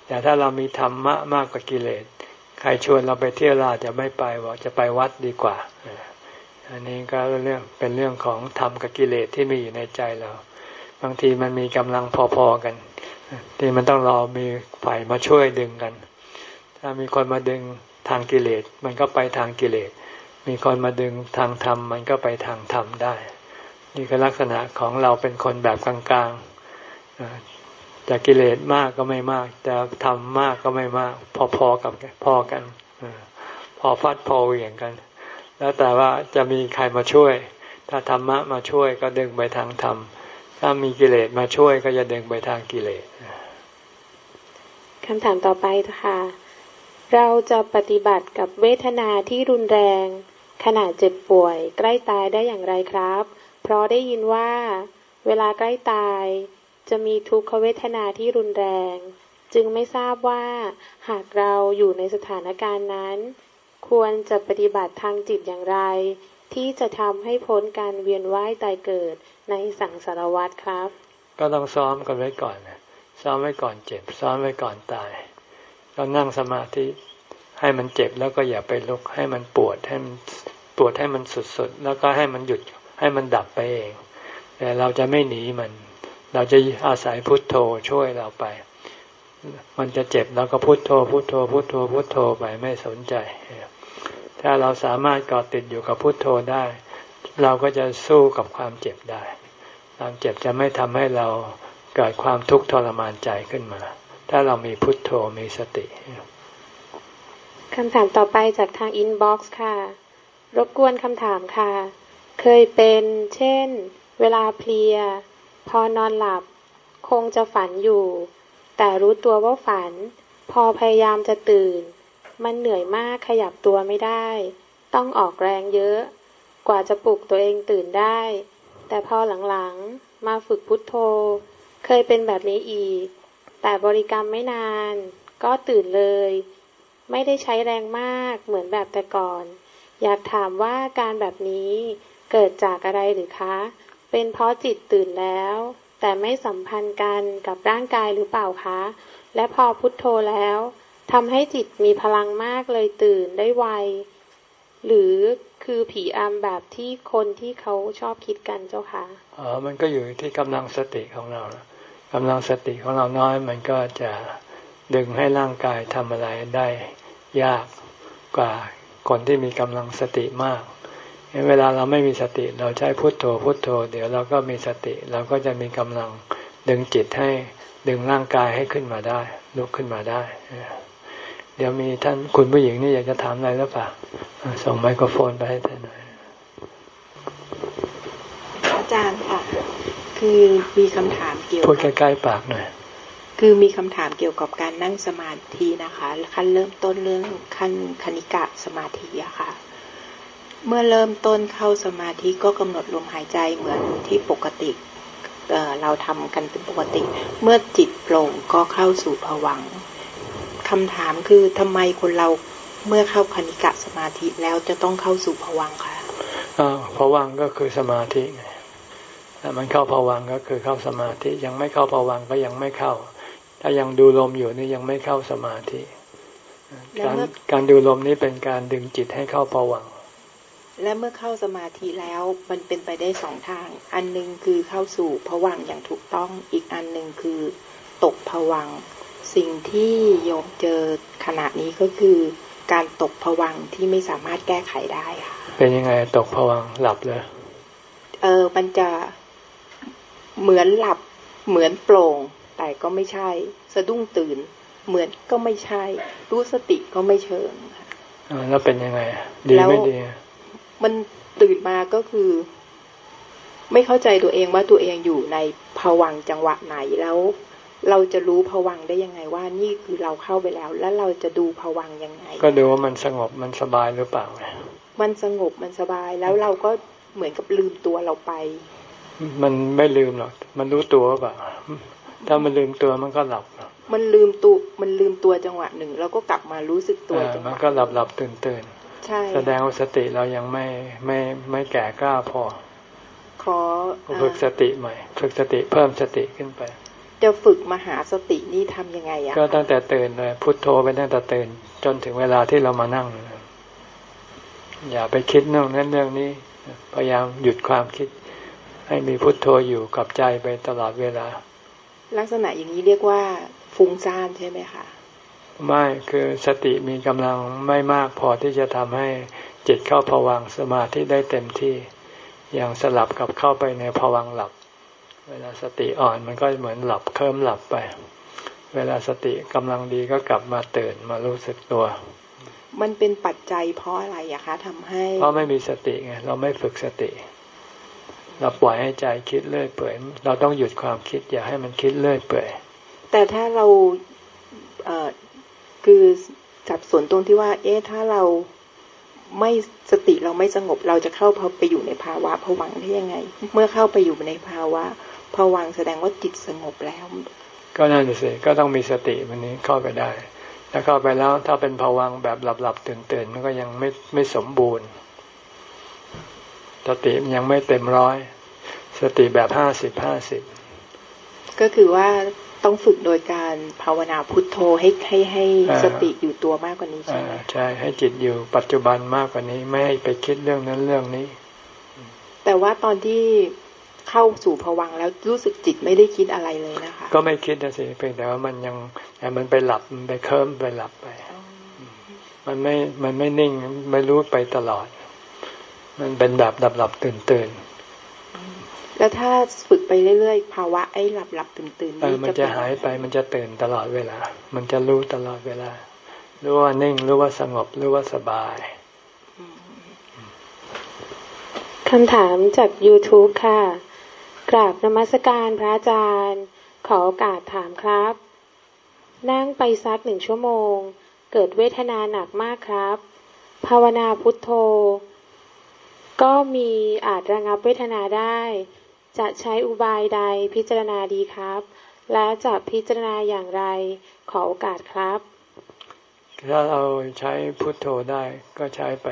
แต่ถ้าเรามีธรรมะมากกว่ากิเลส ใครชวนเราไปเที่ยวเราจะไม่ไปบอกจะไปวัดดีกว่า อันนี้ก็เรื่องเป็นเรื่องของธรรมกับกิเลสที่มีอยู่ในใจเรา บางทีมันมีกำลังพอๆกัน ที่มันต้องรอมีฝ่ายมาช่วยดึงกัน ถ้ามีคนมาดึงทางกิเลส มันก็ไปทางกิเลส มีคนมาดึงทางธรรมมันก็ไปทางธรรมได้ นี่คือลักษณะของเราเป็นคนแบบกลางๆ จะกิเลสมากก็ไม่มากจะทำมากก็ไม่มาก พอๆกับพอกันพอฟัดพอเหวี่ยงกัน แล้วแต่ว่าจะมีใครมาช่วย ถ้าธรรมะมาช่วยก็ดึงไปทางธรรม ถ้ามีกิเลสมาช่วยก็จะดึงไปทางกิเลสคำถามต่อไปค่ะ เราจะปฏิบัติกับเวทนาที่รุนแรง ขณะเจ็บป่วย ใกล้ตายได้อย่างไรครับ เพราะได้ยินว่า เวลาใกล้ตาย จะมีทุกขเวทนาที่รุนแรง จึงไม่ทราบว่าหากเราอยู่ในสถานการณ์นั้น ควรจะปฏิบัติทางจิตอย่างไร ที่จะทำให้พ้นการเวียนว่ายตายเกิดในสังสารวัฏครับ ก็ต้องซ้อมกันไว้ก่อนซ้อมไว้ก่อนเจ็บ ซ้อมไว้ก่อนตายก็นั่งสมาธิให้มันเจ็บแล้วก็อย่าไปลุกให้มันปวดให้มันปวดให้มันสุดๆ แล้วก็ให้มันหยุดให้มันดับไปเอง แต่เราจะไม่หนีมัน เราจะอาศัยพุทโธช่วยเราไป มันจะเจ็บเราก็พุทโธ พุทโธ พุทโธ พุทโธไปไม่สนใจ ถ้าเราสามารถเกาะติดอยู่กับพุทโธได้ เราก็จะสู้กับความเจ็บได้ ความเจ็บจะไม่ทำให้เราเกิดความทุกข์ทรมานใจขึ้นมา ถ้าเรามีพุทโธมีสติคำถามต่อไปจากทางอินบ็อกซ์ค่ะ รบกวนคำถามค่ะ เคยเป็น เช่น เวลาเพลีย พอนอนหลับ คงจะฝันอยู่ แต่รู้ตัวว่าฝัน พอพยายามจะตื่น มันเหนื่อยมากขยับตัวไม่ได้ ต้องออกแรงเยอะ กว่าจะปลุกตัวเองตื่นได้ แต่พอหลังๆ มาฝึกพุทโธ เคยเป็นแบบนี้อีก แต่บริกรรมไม่นาน ก็ตื่นเลย ไม่ได้ใช้แรงมากเหมือนแบบแต่ก่อน อยากถามว่าการแบบนี้เกิดจากอะไรหรือคะ เป็นเพราะจิตตื่นแล้ว แต่ไม่สัมพันธ์กันกับร่างกายหรือเปล่าคะ และพอพุทโธแล้วทำให้จิตมีพลังมากเลยตื่นได้ไว หรือคือผีอำแบบที่คนที่เขาชอบคิดกันเจ้าคะอ๋อมันก็อยู่ที่กำลังสติของเรากำลังสติของเราน้อย มันก็จะดึงให้ร่างกายทำอะไรได้ยากกว่าคนที่มีกำลังสติมาก เวลาเราไม่มีสติเราใช้พุทโธพุทโธ เดี๋ยวเราก็มีสติเราก็จะมีกำลังดึงจิตให้ดึงร่างกายให้ขึ้นมาได้ลุกขึ้นมาได้ เดี๋ยวมีท่านคุณผู้หญิงนี่อยากจะถามอะไรหรือเปล่าส่งไมโครโฟนไปให้ท่านหน่อยอาจารย์ค่ะ คือมีคำถามเกี่ยวพูดใกล้ๆปากหน่อยคือมีคำถามเกี่ยวกับการนั่งสมาธินะคะขั้นเริ่มต้นเรื่องขั้นคณิกะสมาธิอะค่ะ เมื่อเริ่มต้นเข้าสมาธิก็กำหนดลมหายใจเหมือนที่ปกติเเราทำกันเป็นปกติ เมื่อจิตโปร่งก็เข้าสู่ผวังคำถามคือทำไมคนเราเมื่อเข้าคณิกะสมาธิแล้วจะต้องเข้าสู่ผวังคะผวังก็คือสมาธิไงมันเข้าผวังก็คือเข้าสมาธิ ยังไม่เข้าผวังก็ยังไม่เข้า ถ้ายังดูลมอยู่นี่ยังไม่เข้าสมาธิ การการดูลมนี้เป็นการดึงจิตให้เข้าผวัง และเมื่อเข้าสมาธิแล้วมันเป็นไปได้สองทาง อันหนึ่งคือเข้าสู่ผวังอย่างถูกต้องอีกอันหนึ่งคือตกผวัง สิ่งที่โยมเจอขณะนี้ก็คือ การตกผวังที่ไม่สามารถแก้ไขได้ค่ะ เป็นยังไงตกผวังหลับเลยเออมันจะเหมือนหลับเหมือนโปร่ง แต่ก็ไม่ใช่ สะดุ้งตื่น เหมือนก็ไม่ใช่ รู้สติก็ไม่เชิงค่ะแล้วเป็นยังไง ดีไม่ดี มันตื่นมาก็คือ ไม่เข้าใจตัวเองว่าตัวเองอยู่ในภวังจังหวะไหนแล้ว เราจะรู้ภวังได้ยังไงว่านี่คือเราเข้าไปแล้ว แล้วเราจะดูภวังยังไง ก็ดูว่ามันสงบมันสบายหรือเปล่า มันสงบมันสบายแล้วเราก็เหมือนกับลืมตัวเราไป มันไม่ลืมหรอกมันรู้ตัวเปล่าถ้ามันลืมตัวมันก็หลับ มันลืมตัวมันลืมตัวจังหวะหนึ่ง แล้วก็กลับมารู้สึกตัวจังหวะมันก็หลับหลับตื่นตื่นใช่ แสดงว่าสติเรายังไม่ไม่ไม่แก่กล้าพอ ขอฝึกสติใหม่ ฝึกสติเพิ่มสติขึ้นไป จะฝึกมหาสตินี่ทํำยังไงอะก็ตั้งแต่ตื่นเลยพุทโธไปตั้งแต่ตื่น จนถึงเวลาที่เรามานั่ง อย่าไปคิดเรื่องนั้นเรื่องนี้ พยายามหยุดความคิด ให้มีพุทโธอยู่กับใจไปตลอดเวลา ลักษณะอย่างนี้เรียกว่าฟุ้งซ่านใช่ไหมคะ ไม่คือสติมีกำลังไม่มากพอที่จะทำให้จิตเข้าผวังสมาธิได้เต็มที่ อย่างสลับกับเข้าไปในผวังหลับ เวลาสติอ่อนมันก็เหมือนหลับเคลิ้มหลับไป เวลาสติกำลังดีก็กลับมาตื่นมารู้สึกตัว มันเป็นปัจจัยเพราะอะไรอะคะทำให้ เพราะไม่มีสติไงเราไม่ฝึกสติ เราปล่อยให้ใจคิดเลื่อยเปื่อยเราต้องหยุดความคิดอย่าให้มันคิดเลื่อยเปื่อยแต่ถ้าเราเอ คือจับสนตรงที่ว่า เอ๊ะถ้าเราไม่สติเราไม่สงบเราจะเข้าไปอยู่ในภาวะผวังได้ยังไง เมื่อเข้าไปอยู่ในภาวะผวังแสดงว่าจิตสงบแล้ว ก็นั่นสิก็ต้องมีสติวันนี้เข้าไปได้ถ้าเข้าไปแล้วถ้าเป็นภวังแบบหลับๆตื่นๆมันก็ยังไม่ไม่สมบูรณ์ สติยังไม่เต็มร้อย สติแบบห้าสิบห้าสิบก็คือว่า ต้องฝึกโดยการภาวนาพุทโธให้ให้ให้สติอยู่ตัวมากกว่านี้ใช่ไหมใช่ให้จิตอยู่ปัจจุบันมากกว่านี้ไม่ให้ไปคิดเรื่องนั้นเรื่องนี้ แต่ว่าตอนที่เข้าสู่ผวังแล้วรู้สึกจิตไม่ได้คิดอะไรเลยนะคะ ก็ไม่คิดนะสิเพียงแต่ว่ามันยังแต่มันไปหลับมันไปเคลิ้มไปหลับไป มันไม่มันไม่นิ่งไม่รู้ไปตลอด มันเป็นแบบดับหลับตื่นตื่น แล้วถ้าฝึกไปเรื่อยๆภาวะไอ้หลับหลับตื่นตื่นนี่มันจะหายไปมันจะตื่นตลอดเวลา มันจะรู้ตลอดเวลา รู้ว่านิ่งรู้ว่าสงบรู้ว่าสบายคำถามจาก YouTube ค่ะ กราบนมัสการพระอาจารย์ ขอโอกาสถามครับ นั่งไปสักหนึ่งชั่วโมง เกิดเวทนาหนักมากครับ ภาวนาพุทโธ ก็มีอาจระงับเวทนาได้ จะใช้อุบายใดพิจารณาดีครับ และจะพิจารณาอย่างไรขอโอกาสครับ ถ้าเราใช้พุทโธได้ก็ใช้ไป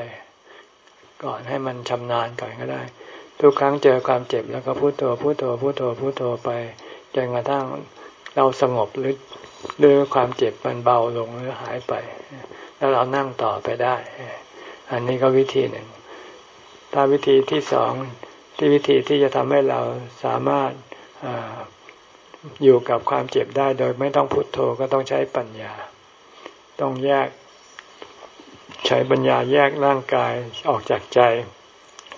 ก่อนให้มันชำนาญก่อนก็ได้ ทุกครั้งเจอความเจ็บแล้วก็พุทโธพุทโธพุทโธพุทโธไปจนกระทั่งเราสงบหรือหรือความเจ็บมันเบาลงหรือหายไป แล้วเรานั่งต่อไปได้ อันนี้ก็วิธีหนึ่ง ถ้าวิธีที่สอง ที่วิธีที่จะทำให้เราสามารถออยู่กับความเจ็บได้ โดยไม่ต้องพุโทโธก็ต้องใช้ปัญญา ต้องแยก ใช้ปัญญาแยกร่างกายออกจากใจ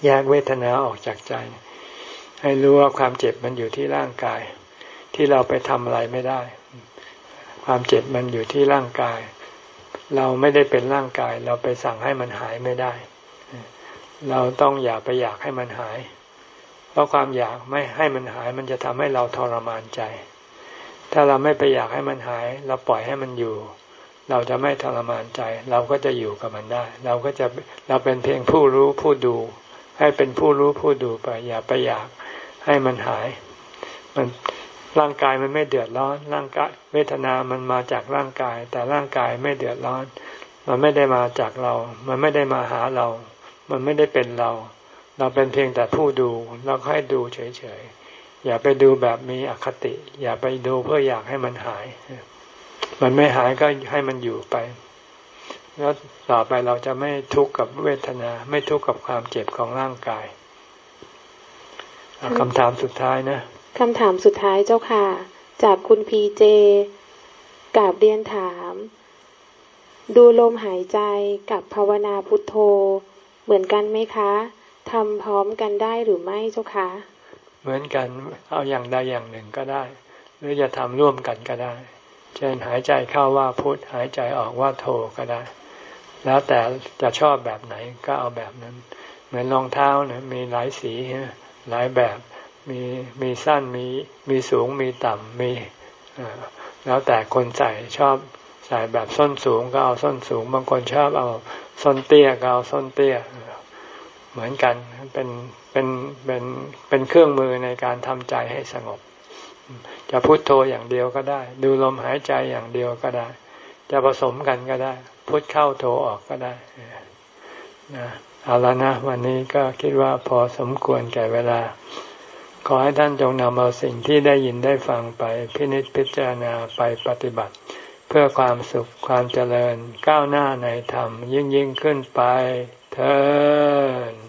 แยกเวทนาออกจากใจ ให้รู้ว่าความเจ็บมันอยู่ที่ร่างกาย ที่เราไปทำอะไรไม่ได้ ความเจ็บมันอยู่ที่ร่างกาย เราไม่ได้เป็นร่างกาย เราไปสั่งให้มันหายไม่ได้ เราต้องอย่าไปอยากให้มันหาย เพราะความอยากไม่ให้มันหายมันจะทำให้เราทรมานใจ ถ้าเราไม่ไปอยากให้มันหาย เราปล่อยให้มันอยู่ เราจะไม่ทรมานใจ เราก็จะอยู่กับมันได้ เราก็จะเราเป็นเพียงผู้รู้ผู้ดู ให้เป็นผู้รู้ผู้ดูไป อย่าไปอยากให้มันหาย มันร่างกายมันไม่เดือดร้อน ร่างกายเวทนามันมาจากร่างกาย แต่ร่างกายไม่เดือดร้อน มันไม่ได้มาจากเรา มันไม่ได้มาหาเรา มันไม่ได้เป็นเรา เราเป็นเพียงแต่ผู้ดูเราให้ดูเฉยๆอย่าไปดูแบบมีอคติ อย่าไปดูเพื่ออยากให้มันหาย มันไม่หายก็ให้มันอยู่ไป แล้วต่อไปเราจะไม่ทุกข์กับเวทนา ไม่ทุกข์กับความเจ็บของร่างกายคำถามสุดท้ายนะคำถามสุดท้ายเจ้าค่ะ จากคุณพีเจกาบเรียนถาม ดูลมหายใจกับภาวนาพุทโธ เหมือนกันไหมคะ ทำพร้อมกันได้หรือไม่เจ้าคะเหมือนกันเอาอย่างใดอย่างหนึ่งก็ได้ หรือจะทำร่วมกันก็ได้ เช่นหายใจเข้าว่าพุทหายใจออกว่าโทก็ได้ แล้วแต่จะชอบแบบไหนก็เอาแบบนั้น เหมือนรองเท้าเนี่ยมีหลายสีหลายแบบมีมีสั้นมีมีสูงมีต่ำมีแล้วแต่คนใส่ชอบใส่แบบส้นสูงก็เอาส้นสูง บางคนชอบเอาส้นเตี้ยก็เอาส้นเตี้ย เหมือนกันเป็นเป็นเป็นเป็นเครื่องมือในการทำใจให้สงบ จะพุโทโธอย่างเดียวก็ได้ ดูลมหายใจอย่างเดียวก็ได้ จะผสมกันก็ได้ พุทเข้าโธออกก็ได้นะเอาละนะวันนี้ก็คิดว่าพอสมควรแก่เวลา ขอให้ท่านจงนำเอาสิ่งที่ได้ยินได้ฟังไปพินิจพิจารณาไปปฏิบัติ เพื่อความสุขความเจริญก้าวหน้าในธรรมยิ่งยิ่งขึ้นไป Turn.